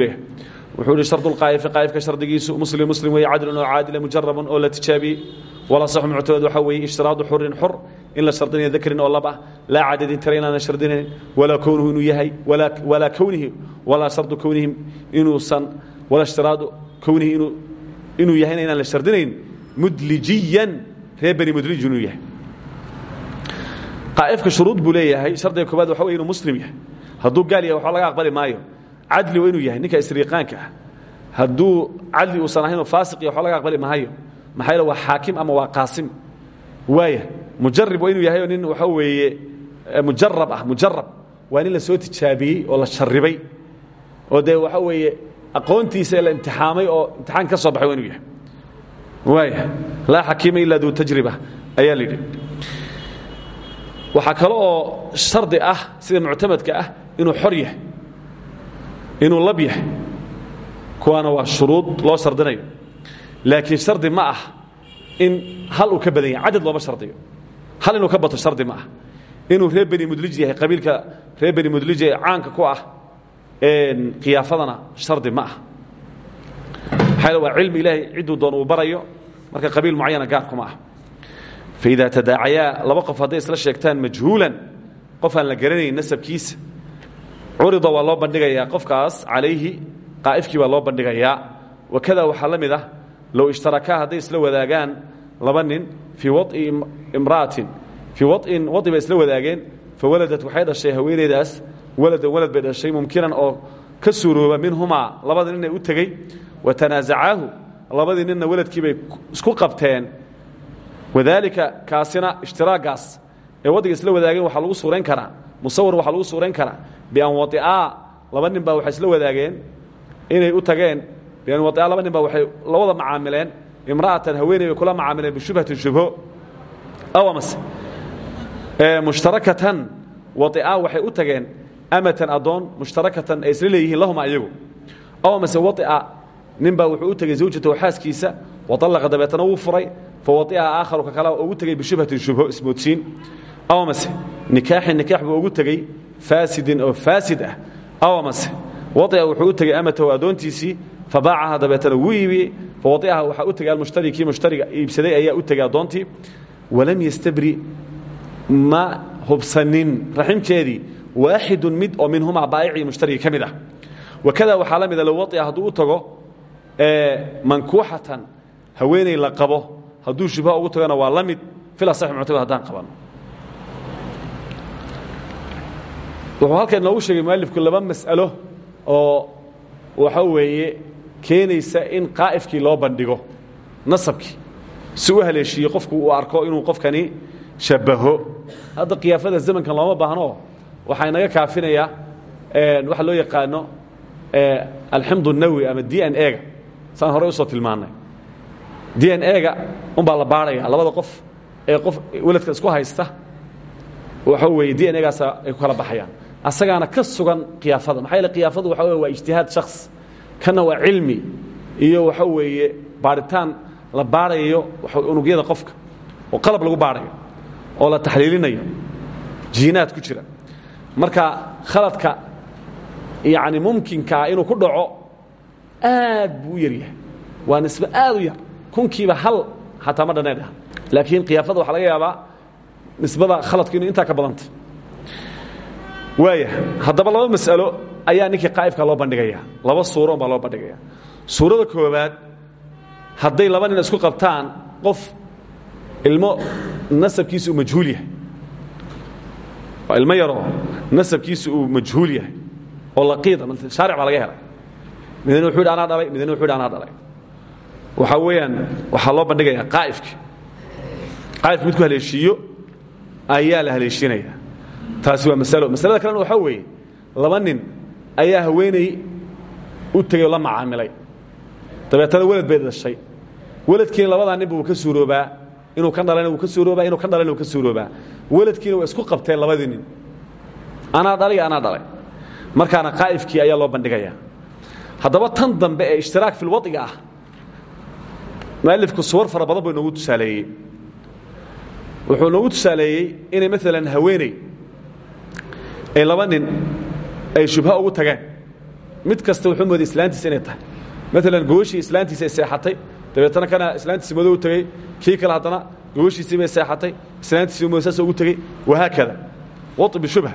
wuxuu ihi shardu lqaa'ifi qaa'ifka shardigiisu muslim muslim weeye cadlun oo caadila mujarabun oo la tijaabiyey wala saxu muctamad waxaa weeye ishtiraadu xurin xur in la shardinayo dakrin oo lab ah laa cadadin tira inaana shardinayn walaa kownuhu inuu yahay walaa kownihi walaa shardu kownihim inuusan walaa ishtiraadu kownihi inuu yahayna inaan la shardinayn mudlijiyan reer bani yahay. Qaa'ifka shuruud buu leeyahay shardiga koobaad waxa wey inuu muslim yahay hadduu gaal yahay waxba laga aqbali maayo. Cadli waa inuu yahay ninka isriiqaanka ah. Hadduu cadli uusan ahaynoo faasiq ya waxba laga aqbali maayo maxaa yeele waa xaakim ama waa qaasim? Waaya mujarib waa inuu yahay oo nin waxa weeye mujarab ah mujarab waa nin la soo tijaabiyey oo la sharibay oo dee waxa weeye aqoontiisa la imtixaamay oo imtixaan ka soo baxay waa inuu yahay. Waaya laa xakiima ilaa duu tajriba ayaa la yidhi. Waxaa kale oo shardi ah sida muctamadka ah inuu xor yahay inuu lab yahay kuwaana waa shuruud loo shardinayo. Laakiin shardi ma ah in hal uu ka badan yahay cadad looma shardiyo. Hal inuu ka bato shardi ma ah. Inuu reer beni mudlij yahay qabiilka reer beni mudlij ee caanka ku ah khiyaafadana shardi ma ah. Maxaa waa cilmi ilaahay cidduu doon uu barayo marka qabiil mucayana gaarkuma ah. Faidaa tadaacayaa laba qof hadday isla sheegtaan majhuulan qof aan la garanayn nasabkiisa curida waa loo bandhigayaa qofkaas calayhi qaa'ifkii baa loo bandhigayaa. Wakada waxaa la mid ah low ishtaraka hadday isla wadaagaan laba nin fii wai imra'atin. Fii wain wai bay isla wadaageen fa waladat waxay dhashay haweeneydaas waladan walad bay dhashay mumkinan oo ka suurooba minhumaa labada ninay u tegey. Wa tanaasacaahu labadii ninna weladkiibay isku qabteen. Wadaalika kaasina ishtiraagaas ee waddiga isla wadaageen waxaa lagu suurayn karaa musawir waxaa lagu suurayn karaa bian wai'a laba nin baa waxay isla wadaageen inay u tageen bian wai'a laba nin baa waxay lawada macaamileen imra'atan haweeney kula macaamileen bishubhatin shubho. Aw amase. Mushtarakatan wai'a waxay u tageen amatan addoon mushtarakatan ay isla leeyihiin lahuma iyagu. Aw amase wai'a nin baa wuxuu u tegey zawjatahu xaaskiisa waطallaqa dabeetana wuu furay fawaiha aakharu ka kale ugu tegey bishubhatin shubho ismoodsiin amase nikaaxin nikaax buu ugu tegey faasidin oo faasid ah. Aw amase waia wuxuu u tegey amatahu addoontiisii fabaacaha dabeetana wuu iibiyey. Fawaiaha waxaa u tegey almushtari kii mushtariga iibsaday ayaa u tegey addoontii walam yastabri ma hubsanin. Raximkeedii waaxidun mid oo minhumaa baa'icii mushtarigi ka mid ah. Wakada waxaa la mida low waia hadduu u tago mankuuxatan haweeney la qabo hadduu shubha ugu tagona waa la mid. Fil asaxi muctamad haddaan qabanno wuxuu halkan inoogu sheegay mualifku laba mas'alo oo waxa weeye keenaysa in qaa'ifkii loo bandhigo nasabkii si u qofku uu arko inuu qofkani shabaho. Hadda khiyaafada zamankan looma baahno waxaa inaga kaafinayaa waxa loo yaqaano alximdu nawi ama d n ega saan horey u soo tilmaannay. D n ega la baarhaya labada qof ee qof weladka isku haysta waxa weeye d n ay ku kala baxayaan asagaana ka sugan khiyaafada maxaa yeele khiyaafadu waxa wey waa ijtihaad shakhs. Kana waa cilmi iyo waxa weeye baaritaan la baarayo unugyada qofka oo qalab lagu baarayo oo la taxliilinayo. Jiinaad ku jira. Marka khaladka yani mumkinkaa inuu ku dhaco aad buu yaryahay waa nisbe aad u yar. Kunkiiba hal xataa ma dhaha laakiin khiyaafada waxaa laga yaabaa nisbada khaladku intaa ka badanta waaya haddaba laba mas'alo ayaa ninkii qaa'ifka loo bandhigaya. Laba suuro baa loo bandhigaya. Suurada koowaad hadday laba nin isku qabtaan qof ilmo nasabkiisa uu majhuul yahay. Waa ilmo yaroo nasabkiisa uu majhuul yahay oo laqiida shaaric baa laga helay. Midna wuxuu yidhi dhalay midna wuxuu yidhi dhalay. Waxaa weeyaan waxaa loo bandhigayaa qaa'ifki qaa'ifki midku haleeshiiyo ayaa la haleeshiinaya taasi waa masalo. Masalada kalena waxaa weeye laba nin ayaa haweeney u tegey la macaamilay. Dabeetana welad bay dhashay. Weladkiina labadaa ninba wuu ka suuroobaa inuu kan dhalana wuu ka suuroobaa inuu kan dhalana wuu ka suuroobaa. Weladkiina waa isku qabteen labadii nin. Anaa dhalay anaa dhalay. Markaana qaa'ifkii ayaa loo bandhigayaa haddaba tan dambe ee ishtiraak filwadiga ah mualifku suwar fara buu inoogu tusaaleeyey. Wuxuu noogu tusaaleeyey inay maalan haweeney ay laba nin ay shubha ugu tageen. Mid kasta wuxuu mooday islaantiisa inay tahay. Maalan gogashii islaantiisa ay seexatay. Dabeetana kana islaantiisi madow tegey kii kale haddana gogoshiisii bay seexatay. Islaantiisi mooday saas ugu tegey wahaakada wai bishubha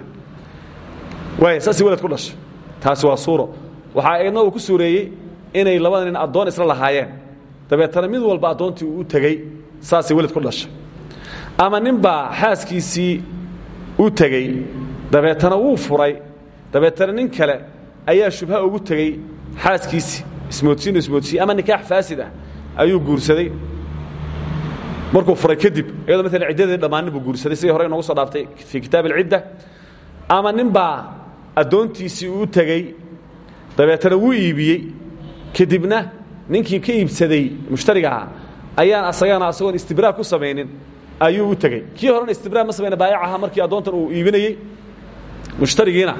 waaya saasii welad ku dhashay. Taasi waa suuro. Waxaa eedna ku suureeyey inay labada nin addoon isla lahaayeen. Dabeetana mid walba addoontii u tegey saasay welad ku dhashay. Ama nin baa xaaskiisii u tegey dabeetana wuu furay. Dabeetana nin kale ayaa shubha ugu tegey xaaskiisii ismoodsiin ismoodsiiye ama nikaax faasid ah ayuu guursaday. Markuu furay kadib iyadoo maalan ciddadii dhammaanin buu guursaday sidii hore inoogu soo dhaaftay fii kitaab alcidda. Ama nin baa addoontiisii uu tegey dabeetana wuu iibiyey. Kadibna ninkii ka iibsaday mushtariga ahaa ayaan asagana asagoon istibraa ku samaynin ayuu u tegey. Kii horena istibraa ma samayna baayacaha markii addoontan uu iibinayey mushtarigiina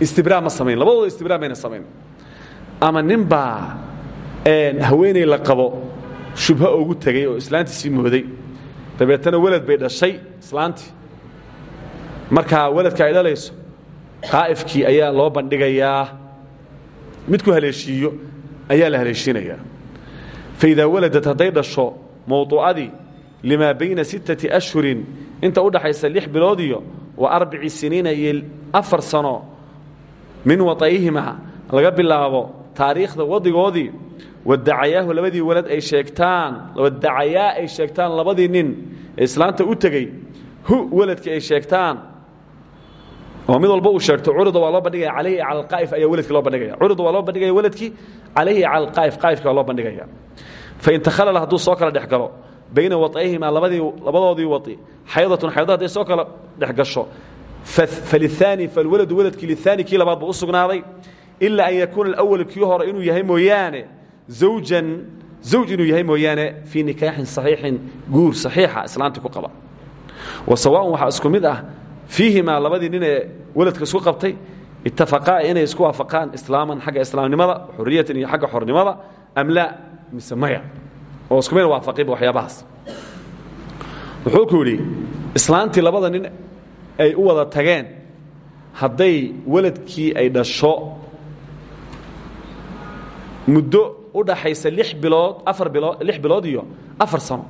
istibraa ma samayn labadooda istibraa mayna samayn. Ama nin baa haweeney la qabo shubho ugu tegey oo islaantiisii mooday dabeetana welad bay dhashay islaantii. Markaa weladka ay dhalayso ayaa loo bandhigayaa mid ku haleeshiiyo ayaa la haleeshiinaya faidaa waladad hadday dhasho mawduucadii limaa bayna sittati ashhurin inta u dhaxaysa lix bilood arbaci siniina iyo afar sano min waطayihima laga bilaabo taariikhda wadigoodii wadacayaahu labadii walad ay sheegtaan wadacayaa ay sheegtaan labadii nin ee islaanta u tegey hu waladkii ay sheegtaan. Oo mid walba uu sheegto curida waa loo bandhigaya calayhi cala ayaa waladkii loo bandhigaya. Curida waa loo bandhigaya waladkii calayhi cala alqaa'if loo bandhigaya. Fain takhalala hadduu soo kala dhex galo bayna labadii labadoodii wai xaydatun xaydo soo kala dhex gasho. Faliaani falwaladu waladkii liaani kii labaad buu u sugnaaday ilaa an yakuuna alawal kii hore inuu yahay mooyaane zawjan zawj yahay mooyaane fii nikaaxin saxiixin guur saxiixa islaantii ku qaba. Wa sawaaءun waxaa isku mid ah labadii nin ee waladka isku qabtay itafaqaa inay isku waafaqaan islaaman xagga islaamnimada xuriyatan iyo xagga xornimada am oo isku mid waafaqiba waxyaabahaas. Wuxuu ku yidhi islaantii labada nin ay u wada tageen hadday waladkii ay dhasho muddo u dhaxaysa lix bilood afar bilood lix bilood iyo afar sano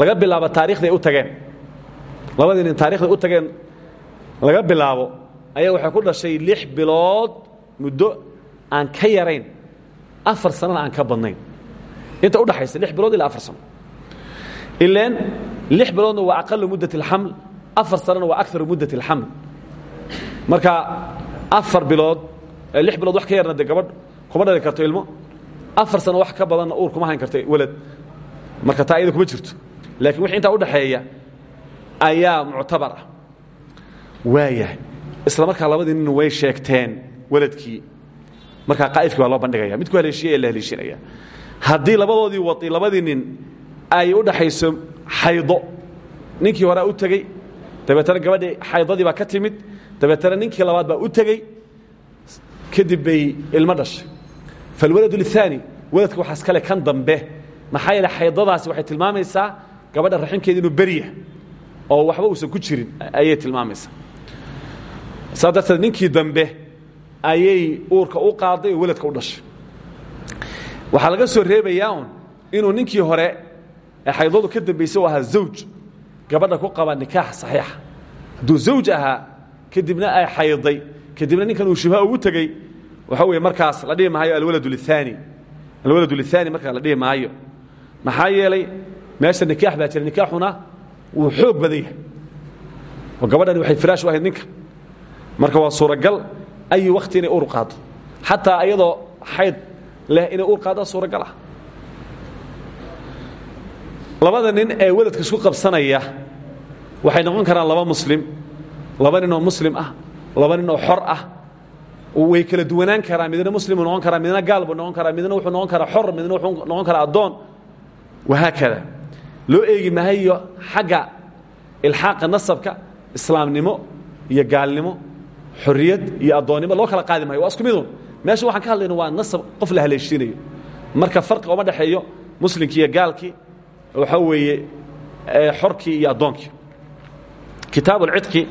laga bilaabo taarikhday u tageen. Labadii nin taarikhday u tageen laga bilaabo ayaa waxay ku dhashay lix bilood muddo aan ka yarayn afar sanona aan ka badnayn inta u dhaxaysa lix bilood ilaa afar sano. Ilaan lix biloodna waa aqalu muddat اlxaml afar sanona waa akaru muddat اlxaml marka afar bilood lix bilood wax ka yarna dee gabadh kuma dhali karto ilmo. Afar sano wax ka badanna uur kuma hayn karto walad. Marka taa iyada kuma jirto. Laakiin wixii intaa udhaxeeya ayaa muctabar ah waayahay isla markaa labadii nin way sheegteen waladkii. Markaa qaa'ifkii waa loo bandhigaya. Mid ku haleeshiya ee la haleeshinaya haddii labadoodii wai labadii nin ay u dhaxayso xaydo ninkii horea u tegey dabeetana gabadhii xaydadii baa ka timid dabeetana ninkii labaad baa u tegey kadib bay ilmo dhashay. Falwalad اثaani waladka waxaa iskale kan dambe. Maxaa yeele xaydadaasi waxay tilmaamaysaa gabadha raximkeeda inuu berya oo waxba uusan ku jirin ayay tilmaamaysaa. Saa darteed ninkii dambe ayay uurka u qaaday oo waladka u dhashay waxaa laga soo reebayaa inuu ninkii hore ee xaydoodu ka dambaysa u zawj. Gabadha ku qaba nikaax saxiixa hadduu zawj kadibna ay xayday kadibna ninkan uu shubha ugu tegey waxa weye markaas la dhihi maayo alwalad alwaladu lihaani markaa la dhihi maayo. Yeelay meesha nikaax baa jira. Nikaaxuna wuu xoog badan yahay. Oo waxay firaash u ahayd ninka. Marka waa suuragal ayi wakhti inay ur qaado ayadoo xayd leh inay ur qaado suuragal ah labada nin ee waladka isku qabsanaya waxay noqon karaan laba muslim laba nin oo muslim ah laba nin oo xor ah. Way kala duwanaan karaa midna muslimu noqon karaa midna gaal buu noqon karaa midna wuxuu noqon karaa xor midna wuxuu noqon karaa addoon. Wahaakada loo eegi mahayo xagga ilxaaqa nasabka islaamnimo iyo gaalnimo xorriyad iyo addoonnimo loo kala qaadi maayo. Waa isku midun meesha waxaan ka hadlayna waa nasab qof la haleeshiinayo marka farqi ooma dhexeeyo muslimkii iyo gaalkii waxaa weeye xorkii iyo addoonkii kitaab alcidqi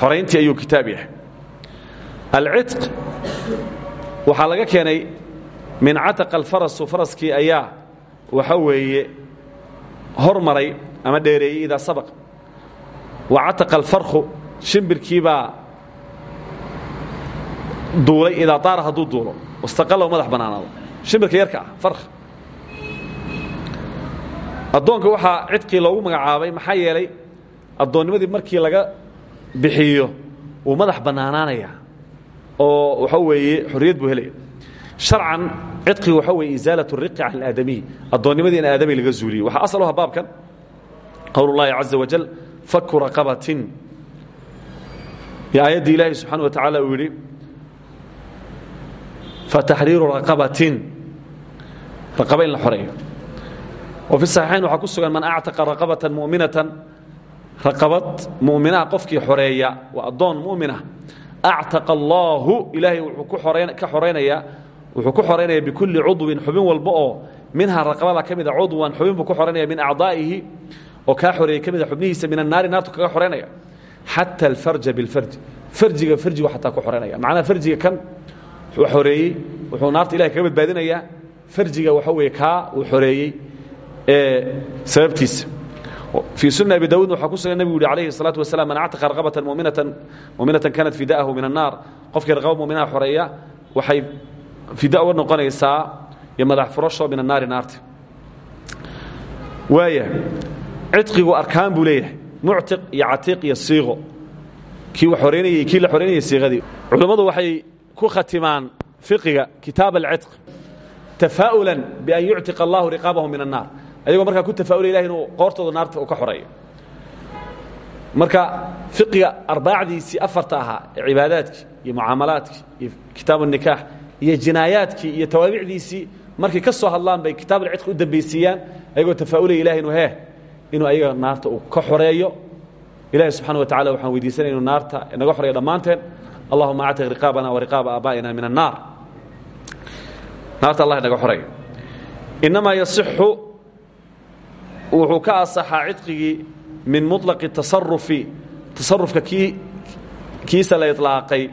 xorayntii ayuu kitaab yahay. Alcidq waxaa laga keenay min cataqa alfarasu faraskii ayaa waxa weeye hormaray ama dheereeyey idaa sabaq. Wa cataqa alfarku shimbirkiibaa duulay idaa daara hadduu duulo wastaqalow madax bannaanaado. Shimbirka yarka ah farka addoonka waxaa cidqii loogu magacaabay maxaa yeelay addoonnimadii markii laga bixiyo wuu madax bannaanaanaya oo waxaa weeye xorriyad buu helaya. Sharcan cidqigu waxaa weeye isaalat riqi can alaadamiy addoonnimadii in aadami laga zuuliyo waxaa asal u aha baabkan qowl ullaahi caza wajal faku raqabatin. Ee aayaddii ilaahay subxana wa tacaala uu yidhi fataxriiru raqabatin raqaba in la xoreeyo. Oo fi saxiixayn waxaa ku sugan man actaqa raqabatan mu'minatan raqabad mu'minaha qofkii xoreeya waa addoon mu'minah actaqa allaahu ilaahay wuxuu ku xoraynaya bikulli cudwin xubin walba oo minhaa raqabada ka mida cudwan xubin buu ku xoraynaya min acdaa'ihi oo kaa xoreeyey ka mida xubnihiisa min annaari naartu kaga xoraynaya xata alfarja bilfarji farjiga farjigu xataa ku xoraynaya macnaha farjiga kan wax horeeyey. Wuxuu naarta ilahay kaga badbaadinayaa farjiga waxa weeye kaa uu xoreeyey ee sababtiisa. Fii sunna abi dawuudna waxaa ku sugan nebigu yuhi alayhi الsalaatu wasalaam man actaqa raqabatan muminatan kanat fida'ahu min annaar qofkii raqaba muminaha xoreeya waxay fida uga noqonaysaa iyo madax furasho min annaari naarta waaya cidqigu arkaan buu leeyahay. Muctiq iyo catiiq iyo siiqo. Kii wax horeynayay kii la xoreynayay siiqadii. Culammadu waxay ku khatimaan fiqiga kitaab alcidq tafaa'ulan bian yuctiqa allahu riqaabahum min annaar. Ayagoo markaa ku tafa'ulay ilahi inuu qoortooda naarta ka xoreeyo. Marka fiqiga arbaacdiisii afarta ahaa ee iyo mucaamalaadkii iyo kitaab الnikaax iyo jinaayaadkii iyo tawaabicdiisii markay ka soo hadlaan bay kitaab alcidqi u dambaysiiyaan ayagoo tafaa'ulaya ilahi inu hee inuu ayaga naarta uu ka xoreeyo. Ilahi subxana wa tacala waxaan weydiisanaya inu naarta inaga xoreeyo dhammaanteen allahuma actiq riqaabana wa riqaaba aabaa'ina min annaar naarta allah inaga xoreeyo inamaa yasixu wuxuu ka asaxaa cidqigii min muطlaqi tasarufi tasarufka kii kiisa la ilaaqay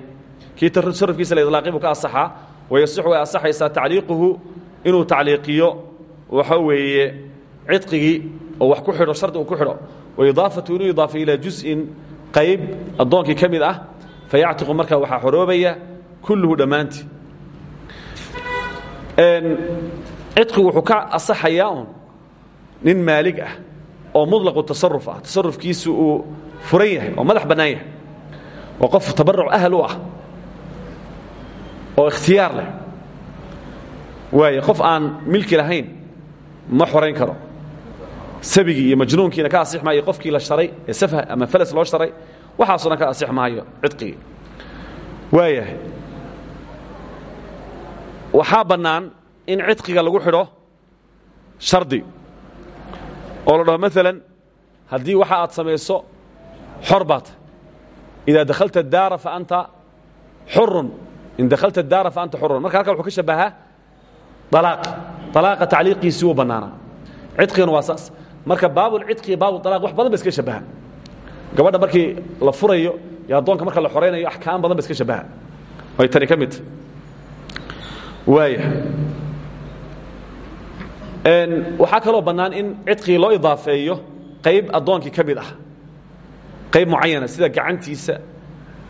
kii tasarufkiisa la ilaaqay buu ka asaxaa. Wayasixu way asaxaysaa tacliiquhu inuu tacliiqiyo waxa weeye cidqigii oo wax ku xidho shardi uu ku xidho. Waidaafatu inuu idaafay ilaa juz'in qayb addoonkii ka mid ah fayactiqu markaa waxaa xoroobaya kulluhu dhammaantii. Cidqigu wuxuu ka asaxayaa nin maalig ah oo muطlaqu tasaruf ah tasarufkiisu uu furan yahay oo madax bannaan yahay oo qof tabaruc ahal ah oo ikhtiyaar leh. Waayo qof aan milki lahayn ma xorayn karo. Sabigii iyo majnuunkiina ka asix qofkii la sharay ee ama falas loo sharay waxaasoo dhan ka asix maayo cidqigii waayahay. Waxaa bannaan in cidqiga lagu xidho shardi. Oo la dhaho maalan haddii waxa aad samayso xor baata idaa dakhalta daara fa anta xurun in dakhalta daara fa anta xurun marka halkan wuxuu ka shabahaa alaaqa alaaqa tacliiqiisii wuu bannaanaa cidqigana waa saas. Marka baabulcidqi iyo baabualaq wax badan ba iska shabaha gabadha markii la furayo iyo addoonka marka la xoraynayo axkaam badan ba iska shabaha ay tani ka midta waaya. Waxaa kaloo bannaan in cidqigii loo idaafeeyo qayb addoonkii ka mid ah. Qayb mucayana sida gacantiisa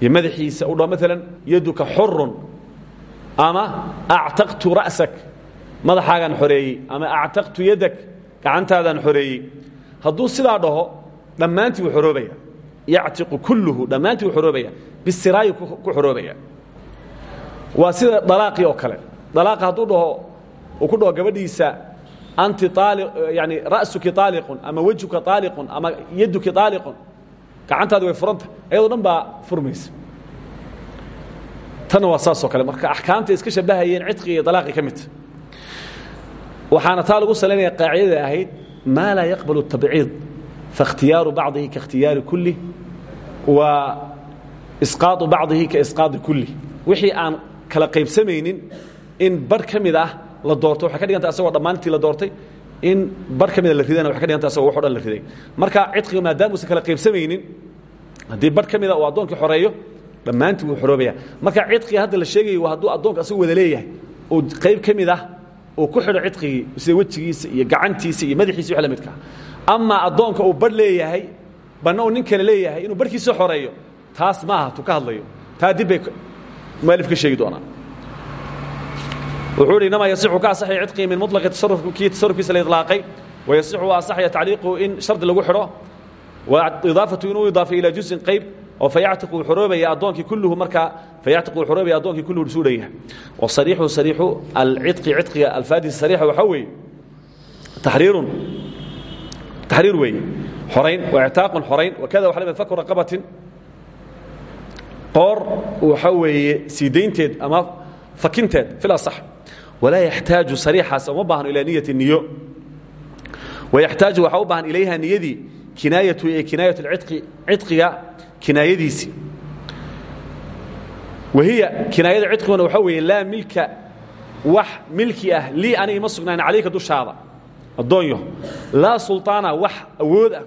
iyo madaxiisa u dhaho maalan yaduka xurun ama actaqtu ra'sak madaxaagaan xoreeyey ama actaqtu yadak gacantaadaan xoreeyey hadduu sidaa dhaho dhammaantii wuu xoroobaya yactiqu kulluhu dhammaantii wuu xoroobaya bisiraayi ku xoroobaya waa sida dalaaqii oo kale. Dalaaqa hadduu dhaho uu ku dhaho gabadhiisa anti aali yani ra'suki aaliqun ama wejhuka aaliqun ama yaduki aaliqun gacantaadi way furanta ayadoo dhan baa furmaysa. Tanna waa saasoo kale. Marka axkaamta iska shabahayeen cidqi iyo dalaaqi ka midta waxaana taa lagu salaynaya qaacidada ahayd maa laa yaqbal الtabciid faاkhtiyaaru bacdihi kaاkhtiyaari kulih wa isqaaطu bacdihi kaisqaaطi kulih wixii aan kala qaybsamaynin in bar ka mid ah la doorto waxay ka dhiganta asagoo dhammaantii la doortay in bar ka mida la ridana waxay ka dhiganta asagoo wax o dhan la riday marka cidqiga maadaama uusan kala qaybsamaynin haddii bar ka mida uu addoonkii xoreeyo dhammaantii wuu xoroobaya marka cidqiga hadda la sheegayo waa hadduu addoonka asagu wada leeyahay uu qayb ka mid ah uu ku xidho cidqigii sida wejigiisa iyo gacantiisa iyo madaxiisa wax la midka amaa addoonka uu bar leeyahay banna uu nin kale leeyahay inuu barhkiisa xoreeyo taas ma aha tu ka hadlayo. Taa dib bay mualif ka sheegi doonaa wuxuu hi inamaa yasixu ka asaxaya cidqigi min muطlaqi tasaruf kii tasarufkiisa la idlaaqay wayasixu asaxaya tacliiquhu in shardi lagu xidho idaafatu inuu idaafay ilaa juzin qayb oo fayactiqu xoroobaya addoonkii kulluhu markaa fayactiqu uu xoroobaya addoonkii kulluhu suu dhan yahay wa sariixu sariixu alcidqi cidqiga alfaadiisa sariixa waxaa weeye taxriirun taxriir weeye xorayn wa ictaaqun xorayn wakada waxa la mid faku raqabatin. Qoor waxa weeye sii daynteed ama fakinteed fil asax. Walaa yaxtaaju sariixaas uma baahno ilaa niyati niyo. Wayaxtaaju waxaa u baahan ilayha niyadii kinaayatu ee kinaayat cidqiga kinaayadiisii wahiya kinaayada cidqiguna waxaa weeye laa milka wax milki ah lii aniga ima sugnaan calayka dushaada addoonyaho laa sulطaana wax awood ah.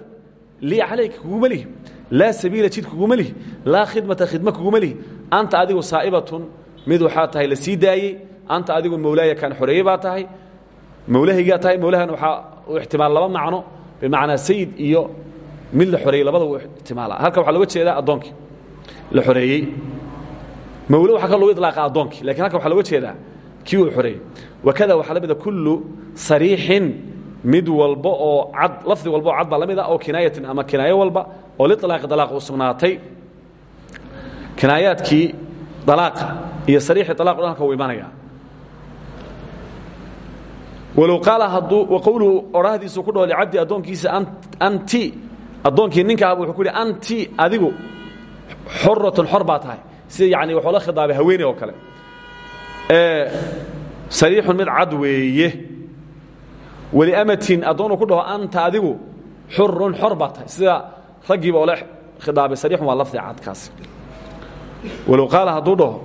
Lii calayka kuguma lihi laa sabiila jid kuguma lihi laa khidmata khidma kuguma lihi anta adigu saa'ibatun mid waxaa tahay la sii daayey. Anta adigu mawlaaya kaan xoreeye baa tahay. Mawlahaygaa tahay mawlahan waxaa u ixtimaal laba macno. Bimacnaa sayid iyo mid la xoreeyey labada u ixtimaala. Halka waxaa looga jeedaa addoonkii la xoreeyey mawle waxaa kaloo lagu iطlaaqa addoonkii laakiin halkan waxaa looga jeedaa kii uu xoreeyey wakada waxaa la mida kullu sariixin mid walba oo cad lafdi walba oo cad baa la mid a oo kinaayatin ama kinaayo walba oo liطlaaqi dalaaq u sugnaatay. Kinaayaadkii dalaaqa iyo sariixii dalaq o dhan halka uu imanaya. Walow qaala hadduu waqowluhu odhahdiisu ku dhaho licabdi addoonkiisa anti addoonkii ninka ahba wuxuu ku yidhi anti adigu xoratun xor baa tahay. Sida yani waxuu la khidaabay haweeney oo kale. Sariixun mid cad weeye waliamatin addoonuu ku dhaho anta adigu xurun xor baa tahay. Sida raggiiba oo la khidaabay sariixun waa lafdi cadkaasi walow qaala hadduu dhaho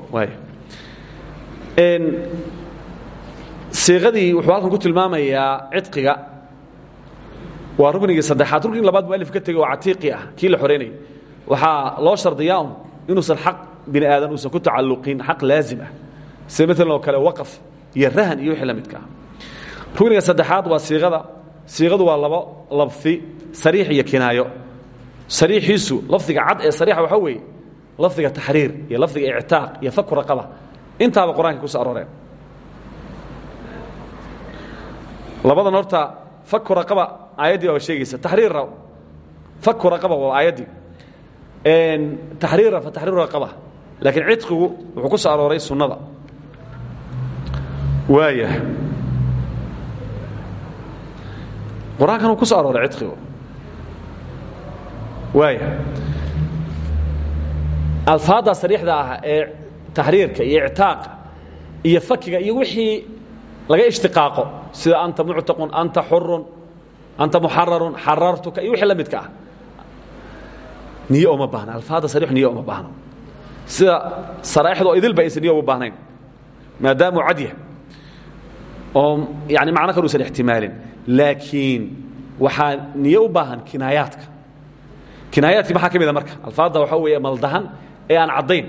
siiqadii wuxuu halkan ku tilmaamayaa cidqiga. Waa ruknigii saddexaad. Ruknigii labaad mualif ka tegey oo catiiqi ah. Kii la xoreynayay waxaa loo shardiyaa un inuusan xaq bini aadan uusan ku tacalluqin xaq laazim ah. Sida maalan oo kale waqaf iyo rahan iyo wixii la midka ah rukniga saddexaad waa siiqada siiqadu waa labo labfi sariix iyo kinaayo. Sariixiisu lafdiga cad ee sariixa waxaa weeye lafdiga taxriir iyo lafdiga ictaaq iyo faku raqaba. Intaaba qur'aanka ku soo arooreen labadan horta faku raqaba aayaddii baa sheegaysa. Taxriirra faku raqaba waa aayaddii. Taxriira fa taxriiru raqaba. Laakiin cidqigu wuxuu ku soo arooray sunnada. Waaya qur'aankan ku soo arooray cidqigu. Waaya alfaadda sariixda ah ee taxriirka iyo ictaaqa iyo fakiga iyo wixii laga ishtiqaaqo sida anta muctaqun anta xurun anta muxararun xarartuka iyo wixii la ah. Niyo uma baahna alfaadda sariix niyo uma baahno. Sida saraaixdu oo idilba aysan niyo ugu baahnayn maadaamuu cadya oo yani macno kale usan ixtimaalin laakiin waxaa niyo u baahan kinaayaadka kinaayaadki maxaa ka mida marka? Alfaadda waxaa weeye maldahan ee aan caddayn.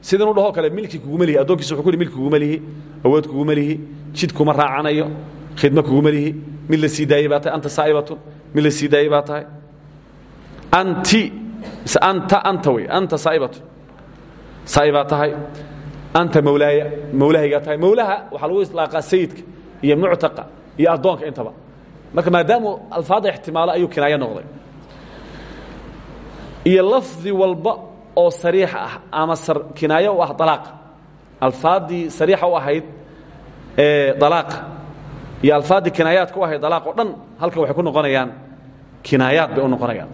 Sida inuu dhahoo kale milki kuguma lihi addoonkiisa wuxuu ku yidhi milki kuguma lihi awood kuguma lihi jid kuma raacanayo khidmo kuguma lihi mid la sii daayey baa tahay anta saa'ibatun mid la sii daayey baa tahay. Anti mise anta anta wey anta saa'ibatun saa'ibaa tahay anta mawlaaya mawlahaygaa tahay. Mawlaha waxaa lagu islaaqaa sayidka iyo muctaqa iyo addoonka intaba marka maadaamuu alfaadda ixtimaalo ayuu kinaayo noqday. Iyo lafdi walba oo sariix ah ama kinaayo u ah dalaaqa. Alfaaddii sariixa u ahayd dalaaqa. Iyo alfaaddii kinaayaadka u ahayd dalaaq oo dhan halkan waxay ku noqonayaan kinaayaad bay u noqonayaan.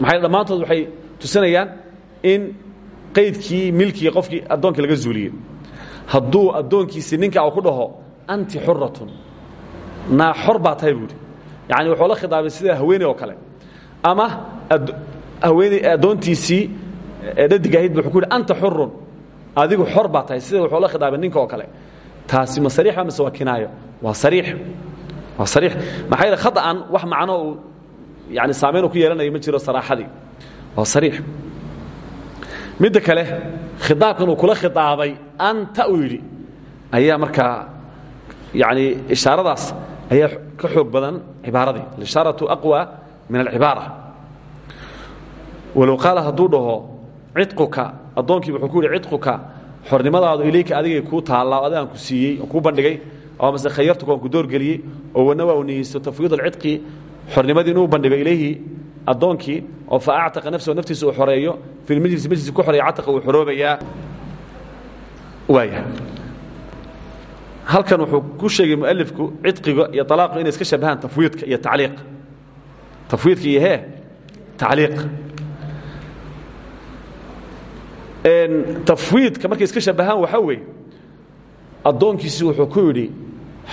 Maxay dhammaantood waxay tusinayaan in qaydkii milkii qofkii addoonkii laga zuuliyey. Hadduu addoonkiisii ninka u ku dhaho anti xuratun naa xor baa tahay buuhi yani wuxuu la khidaabay sida haweeney oo kale. Ama haweeney addoontiisii dhadig ahayd bu yidhi anta xurun adigu xor baa tahay sida wuxuu la khidaabay ninka oo kale. Taasi ma sariix ba mise waa kinaayo? Waa sariix. Waa sariix. Maxaa yeele khata'an wax macno uu yani saamayn uu ku yeelanayo ma jiro saraaxadii. Waa sariix. Midda kale khidaabkan uu kula khidaabay anta uu yidhi ayaa markaa yani ishaaradaas ayaa ka xoog badan cibaaradii. Alishaaratu aqwa min alcibaara. Walow qaala hadduu dhaho cidquka addoonkii wuxuu ku yidhi cidquka xornimadaadu ilayka adigay kuu taallaa adigaan ku siiyey kuu bandhigay oo mase khayartuka aan ku doorgeliyey oo wana waa u niyeysto tafwiid alcidqi xornimadii inuu bandhigo ilayhi addoonkii oo fa actaqa nafsahu xoreeyo fi lmajlisi majliska ku xoreeya cataqa uu xoroobayaa. Waaya halkan wuxuu ku sheegay mualifku cidqiga iyo alaaqu inay iska shabahaan tafwiidka iyo tacliiq. Tafwiidka iyo hee tacliiq. Tafwiidka markay iska shabahaan waxaa weeye addoonkiisi wuxuu ku yidhi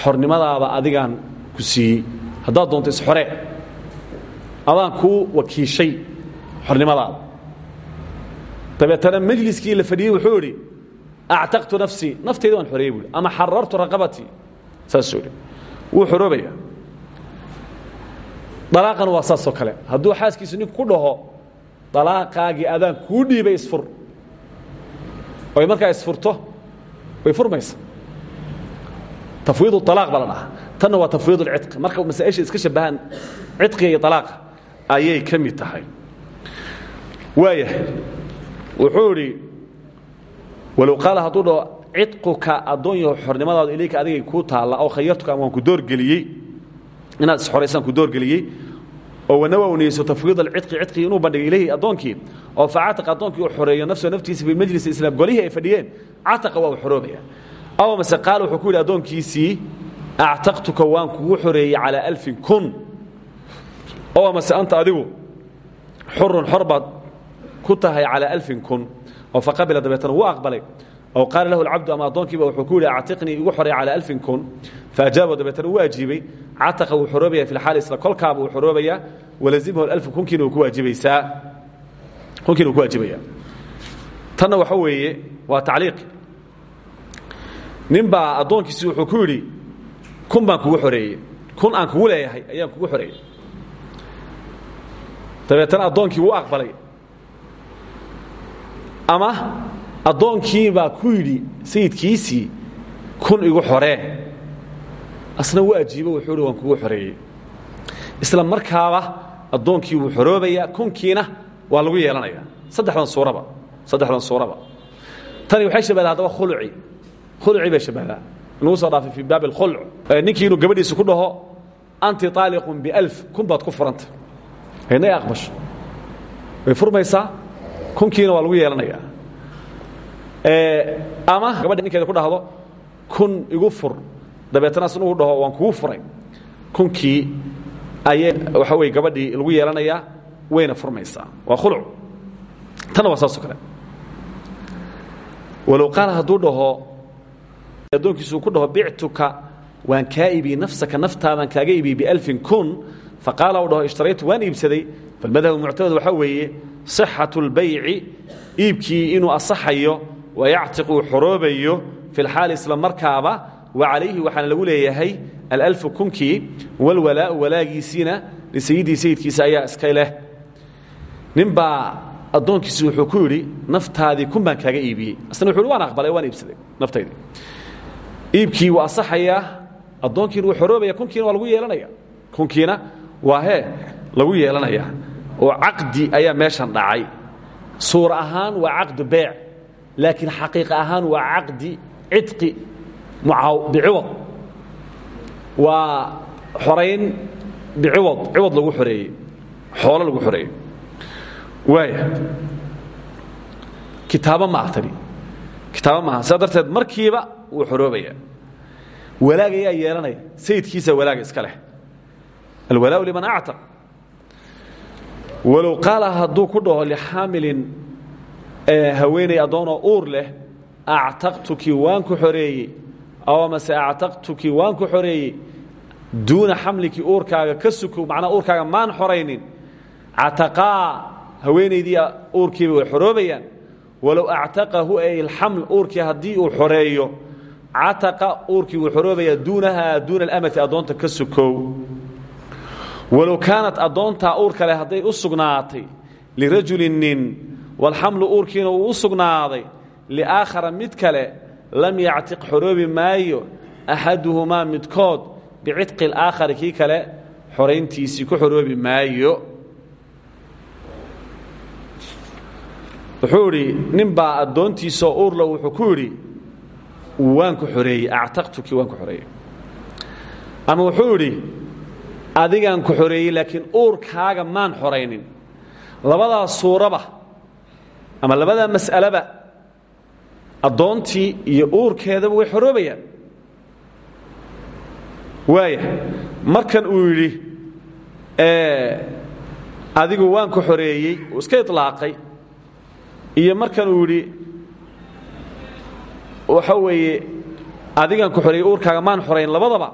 xornimadaada adigaan ku siiyey haddaad doonto isxoree adaan kuu wakiishay xornimadaada. Dabeetana majliskii la fadhiyey wuxuu idhi actaqtu nafsii nafteyda waan xoreeyey ama xarartu raqabatii saasuu idhi wuu xoroobaya dalaaqana waa kale hadduu xaaskiisu ninku ku dhaho dalaaqaagii adaan kuu dhiibay isfur oy markaa isfurto way furmaysa tafwiid alaaq baa la dhahaa tanna waa marka masaaisha iska shabahaan cidqiga iyo alaaqa ayay ka tahay waayahay wuxuu walow qaala hadduu dhaho cidquka addoon yaho xornimadaadu ilayka adigay kuu taalla oo khayartuka ama waan ku doorgeliyey inaad isxoraysaan ku doorgeliyey oo wanawa u niyeyso tafwiid alcidqi cidqii inuu bandhigay ilayhi addoonkii oo facataqa addoonkii uu xoreeyo nafsahu naftiisa fi majlisi islaam golihii ay fadhiyeen cataqa waa uu xoroobaya. Aw mase qaal wuxuu ku yidhi addoonkiisii actaqtuka waan kugu xoreeyey calaa alfin kun. Oo mase anta adigu xurun xor baad ku tahay calaa alfin kun oo faqabila dabeetana wuu aqbalay. Ow qaala lahu alcabdu ama addoonkiiba? Wuxuu ku yidhi actiqnii igu xoreey calaa alfin kun. Faajaaba dabeetana wuu ajiibay cataqa wuu xoroobaya fi lxaali isla kolkaaba wuu xoroobayaa walazimhu alfu kunkiina uu ku waajibaysaa kunkiina ku waajibaya tanna waxa weeye waa tacliiq. Nin baa addoonkiisi wuxuu kun baan kugu xoreeyey. Kun aan kugu leeyahay ayaan kugu xoreeyey. Dabeetana addoonkii wuu aqbalay ama addoonkii baa ku yidhi sayidkiisii kun igu xoree asna wuu ajiibo wuxuu hi waan kugu xoreeyey. Isla markaaba addoonkii wuu xoroobayaa kunkiina waa lagu yeelanaya saddexdan suuraba saddexdan suuraba. Tani waxay shabahdaa haddaba khuluci. Khuluci bay shabahdaa inuu soo dhaafay fii baabi alkhulc ninkii inuu gabadhiisa ku dhaho anti taaliqun bialf kun baad ku furanta. Haydna ay aqbasho. Way furmaysaa kunkiina waa lagu yeelanayaa. Ama gabadha ninkeeda ku dhahdo kun igu fur dabeetana asna uu dhaho waan kugu furay. Kunkii ayay waxa weye gabadhii lagu yeelanayaa wayna furmaysaa. Waa khuluc. Tanna waa saasoo kale. Walow qaala dhaho addoonkiisuu ku dhaho bictuka waan kaa nafsaka naftaadan kaaga iibiyey bialfin kun. Faqaala uu dhaho ishtaraytu waan falmadhabu muctamad waxaa weeye صixaةu اlbayci iibkii inuu asaxayo wayactiq uu xoroobayo fi lxaali isla markaaba wa calayhi waxaana lagu leeyahay alalfu kunkii walwalaau walaagiisiina lisayidii sayidkiisa ayaa iska leh ninbaa addoonkiisi wuxuu ku yidhi naftaadii kun baan kaaga iibiyey asna wuxu uhi waan aqbalay waan iibsaday naftaydi iibkii wuu asaxayaa addoonkiina wuu xoroobaya kunkiina waa lagu yeelanaya kunkiina waa hee lagu yeelanaya oo caqdi ayaa meeshan dhacay. Suur ahaan waa caqdu beec laakiin xaqiiq ahaan waa caqdi cidqi biciwad waa xorayn biciwad ciwad lagu xoreeyey xoolo lagu xoreeyey. Waaya kitaabo ma ah tani. Kitaabo maaha markiiba wuu xoroobaya walaag ayaa yeelanaya. Sayidkiisa walaaga iska leh. Alwalaau liman actaq walow qaala hadduu ku dhaho lixaamilin haweeney addoonoo uur leh actaqtuki waan ku xoreeyey. Amase actaqtuki waan ku xoreeyey. Duuna xamliki uurkaaga ka sukow macnaa uurkaaga maan xoraynin. Cataqaa haweenaydii uurkiiba way xoroobayaan. Walow actaqahu ay alxaml uurkii haddii uu xoreeyo. Cataqa uurkii wuu xoroobayaa duunaha duuna alamati addoonta ka sukow walow kaanat addoontaa uur kale hadday u sugnaatay lirajulin nin walxamlu uurkiina uu u sugnaaday liaakhara mid kale lam yactiq xoroobi maayo axaduhumaa midkood bicitqi alaakhari kii kale xorayntiisii ku xoroobi maayo. Wuxuu idhi ninbaa addoontiisoo uurla wuxuu ku yidhi waan ku xoreeyey actaqtuki waan ku xoreeyey ama wuxuu idhi adigaan ku xoreeyey laakiin uurkaaga maan xoraynin. Labadaa suuraba ama labadaa mas'aleba addoontii iyo uurkeedaba way xoroobayaan. Waaya markan uu yidhi adigu waan ku xoreeyey uu iska iطlaaqay iyo markan uu yidhi waxa weeye adigaan ku xoreeyey uurkaaga maan xorayn labadaba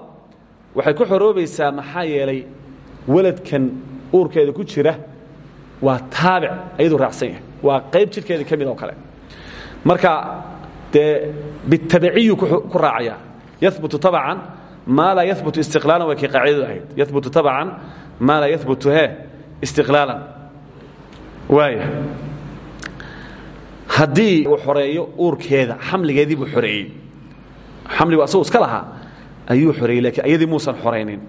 waxay ku xoroobaysaa maxaa yeelay waladkan uurkeeda ku jira waa taabic ayaduu raacsan yahay. Waa qayb jidhkeedii ka oo kale. Marka dee bitabiciyuu ku raacayaa yahbutu tabcan maa laa yahbutu istiqlaalan way kay qaacidadu ahayd. Yahbutu tabcan maa laa yahbutu he istiqlaalan. Waaya uu xoreeyo uurkeeda xamligeedii buu xoreeyey. Xamligu asagu iska lahaa ayuu xoreeyey lakiin ayadii muusan xoraynin.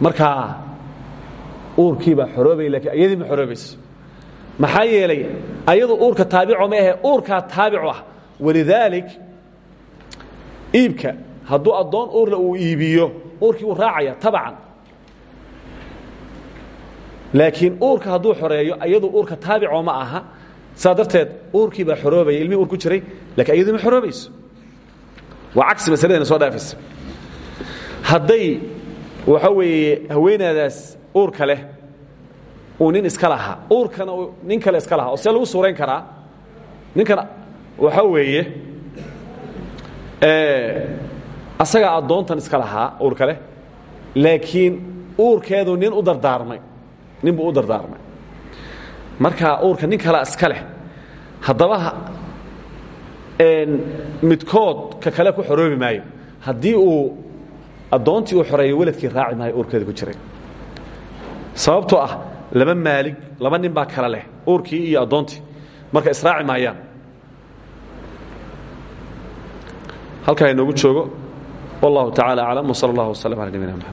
Markaa uurkii baa xoroobaya lakiin ayadii ma xoroobayso maxaa yeelay ayadu uurka taabico ma ahe uurkaa taabicu ah. Walidaalik iibka hadduu addoon uurle uu iibiyo uurkii wuu raacaya tabacan laakiin uurka hadduu xoreeyo ayadu uurka taabico ma aha. Saa darteed uurkii baa xoroobaya ilmihii uur ku jiray lakiin ayadii ma xoroobayso waa cagsi masaladayna soo dhaafaysa hadday waxa weeye haweenaadaas uurka leh uu nin iska lahaa uurkana uu nin kale iska lahaa oo see lagu suurayn karaa ninkan waxa weeye asagaa addoontan iska lahaa uurka leh laakiin uurkeedu nin u dardaarmay nin buu u dardaarmay. Marka uurka nin kalea iska leh haddaba midkood ka kale ku xoroobi maayo. Haddii uu addoontii uu xoreeyo weladkii raaci maayo uurkeeda ku jiray. Sababtoo ah laba maalig laba nin baa kala leh uurkii iyo addoontii. Marka israaci maayaan. Halkaa inoogu joogo. Wallahu tacala aclam wsala allah waslm ala nabina